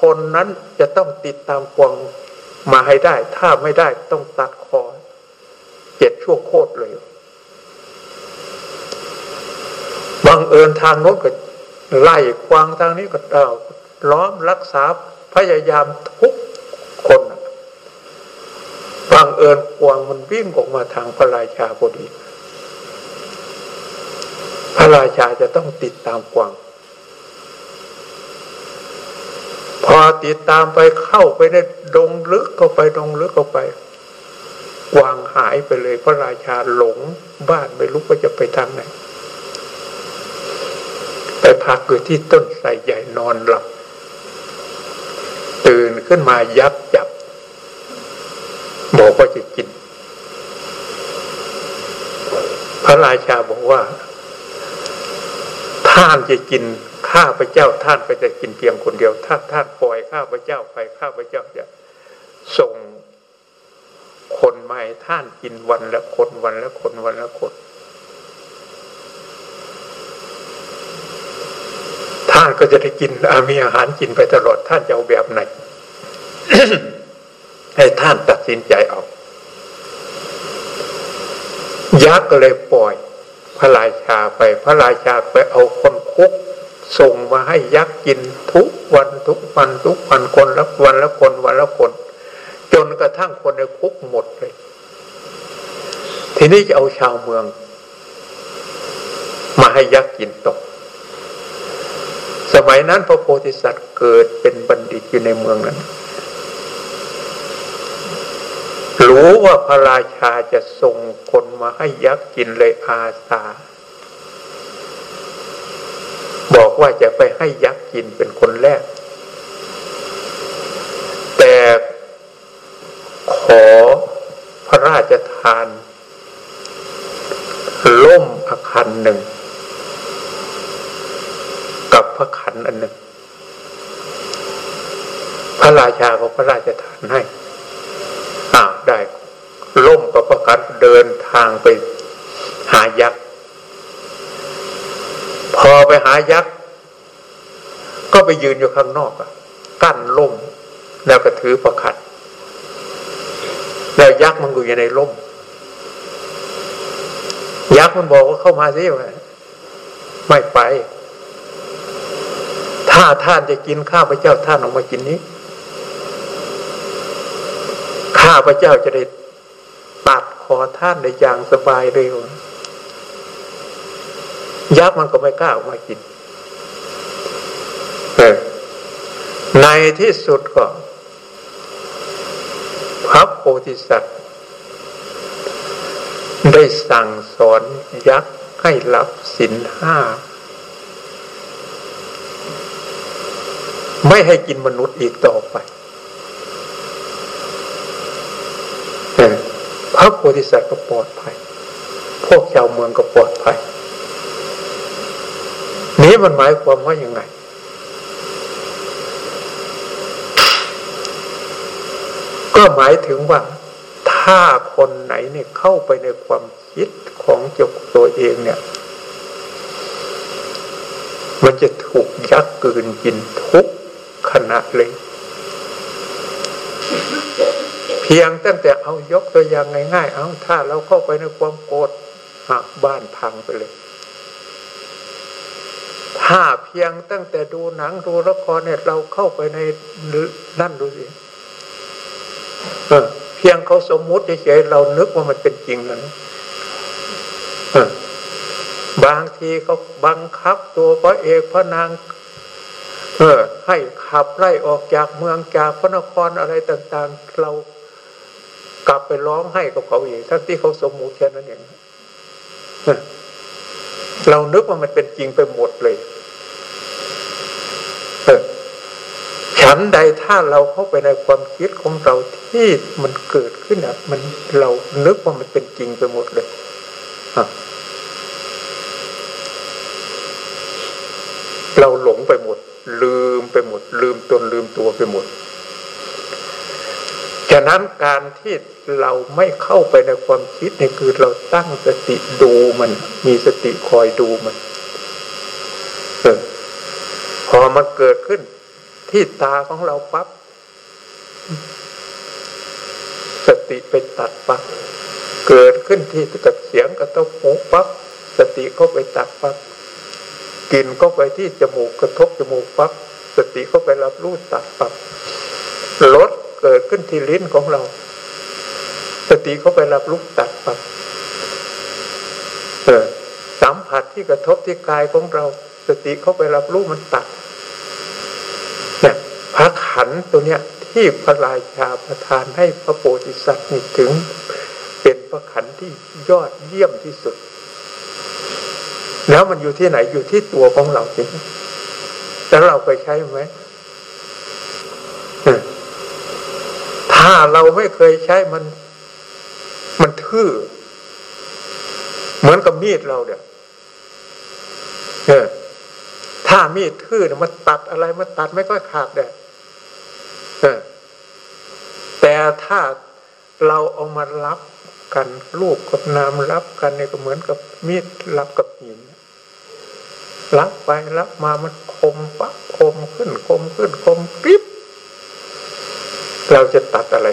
คนนั้นจะต้องติดตามกวางมาให้ได้ ถ้าไม่ได้ต้องตัดคอเจ็ดชั่วโคตรเลยบังเอิญทางโน้นก็ไล่ควางทางนี้ก็เดา ล้อมรักษาพยายามทุกคนบังเอิญควางมันวิ่งออกมาทางพระราชาพอดี พระราชาจะต้องติดตามกวาง พอติดตามไปเข้าไปในดงลึกเข้าไปดงลึกเข้าไป กวางหายไปเลย พระราชาหลงบ้านไม่รู้ว่าจะไปทางไหน ไปพักอยู่ที่ต้นไทรใหญ่นอนหลับ ตื่นขึ้นมายักจับ บอกว่าจะกิน พระราชาบอกว่า ท่านจะกินข้าพเจ้า ท่านไปจะกินเพียงคนเดียว ถ้าท่านปล่อยข้าพเจ้าไปข้าพเจ้าจะส่งคนใหม่ท่านกินวันละคนวันละคนวันละคนานก็จะได้กินมีอาหารกินไปตลอดท่านจะเอาแบบไหน ให้ท่านตัดสินใจเอายักษ์ก็เลยปล่อย พระราชาไป พระราชาไปเอาคนคุกส่งมาให้ยักษ์กินทุกวันทุกวันทุกวันคนละวันละคนวันละคน จนกระทั่งคนในคุกหมดเลย ทีนี้จะเอาชาวเมือง มาให้ยักษ์กินตก สมัยนั้นพระโพธิสัตว์เกิดเป็นบัณฑิตอยู่ในเมืองนั้น รู้ว่าพระราชาจะส่งคนมาให้ยักษ์กินเลยอาสา บอกว่าจะไปให้ยักษ์กินเป็นคนแรก แต่ขอพระราชทาน ล่มอาคันหนึ่ง กับพระขันอันหนึ่ง พระราชาก็พระราชทานให้อ่าได้ล่มกับพระขันเดินทางไปหายักษ์พอไปหายักษ์ก็ไปยืนอยู่ข้างนอกอะกั้นล่ม แล้วก็ถือพระขันแล้วยักษ์มันอยู่ในร่ม ยักษ์มันบอกว่าเข้ามาสิไม่ไป ถ้าท่านจะกินข้าพเจ้าท่านออกมากินนี้ ข้าพเจ้าจะได้ตัดคอท่านในอย่างสบายเร็ว ยักษ์มันก็ไม่กล้าออกมากินในที่สุดก็พระโพธิสัตว์ ได้สั่งสอนยักษ์ให้รับสินห้า ไม่ให้กินมนุษย์อีกต่อไปพระโพธิสัตว์ก็ปลอดภัย พวกชาวเมืองก็ปลอดภัย นี้มันหมายความว่าอยังไง ก็หมายถึงว่า ถ้าคนไหนเนี่ยเข้าไปในความคิดของจ้าตัวเองเนี่ย มันจะถูกยักกืนกินทุก ขณะเลย เพียงตั้งแต่เอายกตัวอย่างง่ายๆ เอาถ้าเราเข้าไปในความโกรธบ้านพังไปเลย ถ้าเพียงตั้งแต่ดูหนังดูละครเนี่ย เราเข้าไปในนั่นดูสิเออ เพียงเขาสมมุติเฉยๆเรานึกว่ามันเป็นจริงแล้วบางทีเขาบังคับตัวพระเอกพระนาง เออ ให้ขับไล่ออกจากเมืองจากพระนครอะไรต่างๆ เรากลับไปร้องให้กับเขาเองทั้งที่เขาสมมุติแค่นั้นเองเรานึกว่ามันเป็นจริงไปหมดเลยฉันใดถ้าเราเข้าไปในความคิดของเราที่มันเกิดขึ้นอะ มันเรานึกว่ามันเป็นจริงไปหมดเลยเราหลงไปหมด ลืมไปหมด ลืมตนลืมตัวไปหมด ฉะนั้นการที่เราไม่เข้าไปในความคิดนี่คือเราตั้งสติดูมัน มีสติคอยดูมันเออพอมันเกิดขึ้น ที่ตาของเราปับ๊บสติไปตัดปับ๊บเกิดขึ้นที่กับเสียงกระทบหูปับ๊บสติเข้าไปตัดปับ๊บ กลิ่นเข้าไปที่จมูกกระทบจมูกปับ๊บสติเขาไปรับรู้ตัดปับ๊บรสเกิดขึ้นที่ลิ้นของเรา สติเขาไปรับรู้ตัดปับ๊บเออสัมผัสที่กระทบที่กายของเรา สติเข้าไปรับรู้มันตัดเนี่ยพระขันตัวเนี้ยที่พระราชาประทานให้พระโพธิสัตว์นี่ถึง เป็นพระขันธ์ที่ยอดเยี่ยมที่สุด แล้วมันอยู่ที่ไหนอยู่ที่ตัวของเราจริงแล้วเราเคยใช้ไหมถ้าเราไม่เคยใช้มัน มันทื่อ เหมือนกับมีดเราเนี่ยเออถ้ามีดทื่อเนี่ยมันตัดอะไรมันตัดไม่ค่อยขาดเลยแต่ถ้าเราเอามารับกันลูกกับนามรับกันเนี่ยก็เหมือนกับมีดรับกับหิน รับไปรับมามันคมปักคมขึ้นคมขึ้นคมกริบเราจะตัดอะไร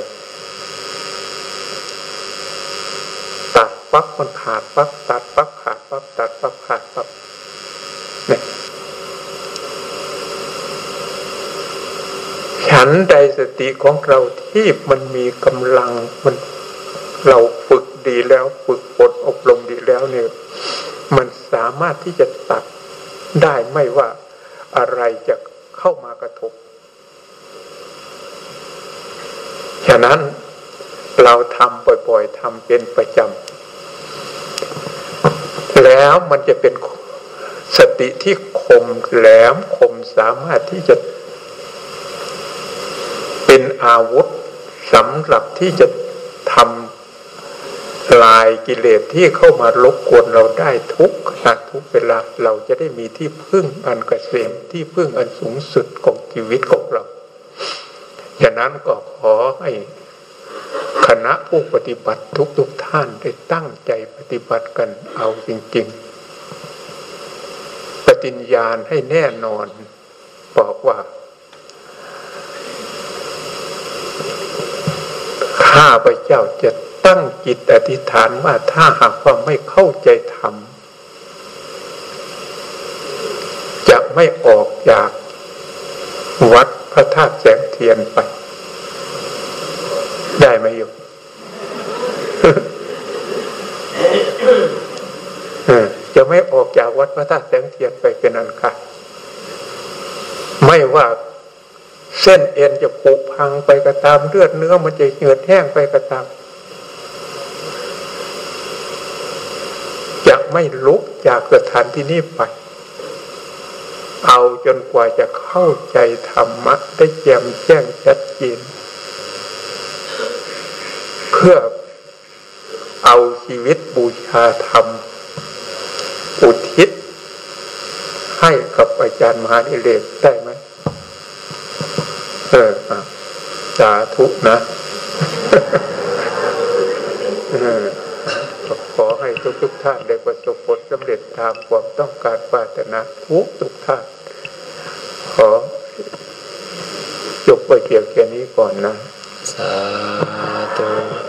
ตัดปักมันขาดปักตัดปักขาดปักตัดปักขาดปักเนี่ยฉันใดสติของเราที่มันมีกำลังมันเราฝึกดีแล้ว ฝึกฝนอบรมดีแล้วเนี่ย มันสามารถที่จะตัด ได้ไม่ว่าอะไรจะเข้ามากระทบ ฉะนั้นเราทำบ่อยๆทำเป็นประจำแล้วมันจะเป็นสติที่คมแหลมคมสามารถที่จะเป็นอาวุธสำหรับที่จะทำ ลายกิเลสที่เข้ามารบกวนเราได้ทุกขณะทุกเวลาเราจะได้มีที่พึ่งอันกเกษมที่พึ่งอันสูงสุดของชีวิตของเราฉะนั้นก็ขอให้คณะผู้ปฏิบัติทุกๆทท่านได้ตั้งใจปฏิบัติกันเอาจริง ๆ ปฏิญญาณให้แน่นอนบอกว่าข้าพเจ้าจะ ตั้งจิตอธิษฐานว่าถ้าหากว่าไม่เข้าใจธรรมจะไม่ออกจากวัดพระธาตุแสงเทียนไป ได้ไหมโยมจะไม่ออกจากวัดพระธาตุแสงเทียนไปเป็นอันขาดไม่ว่าเส้นเอ็นจะผุพังไปกระตามเลือดเนื้อมันจะเหือดแห้งไปกระตาม จะ ไม่ลุกจากสถานที่นี้ไป เอาจนกว่าจะเข้าใจธรรมะได้แจ่มแจ้งชัดเจนเพื่อเอาชีวิตบูชาธรรม อุทิศ ให้กับอาจารย์มหาดิเลกได้ไหมเออสาธุนะขอให้ ทุกทุกท่านได้ประสบผลสำเร็จตามความต้องการปรารถนาทุกทุกท่านขอจบไปเกี่ยวแค่นี้ก่อนนะ สาธุ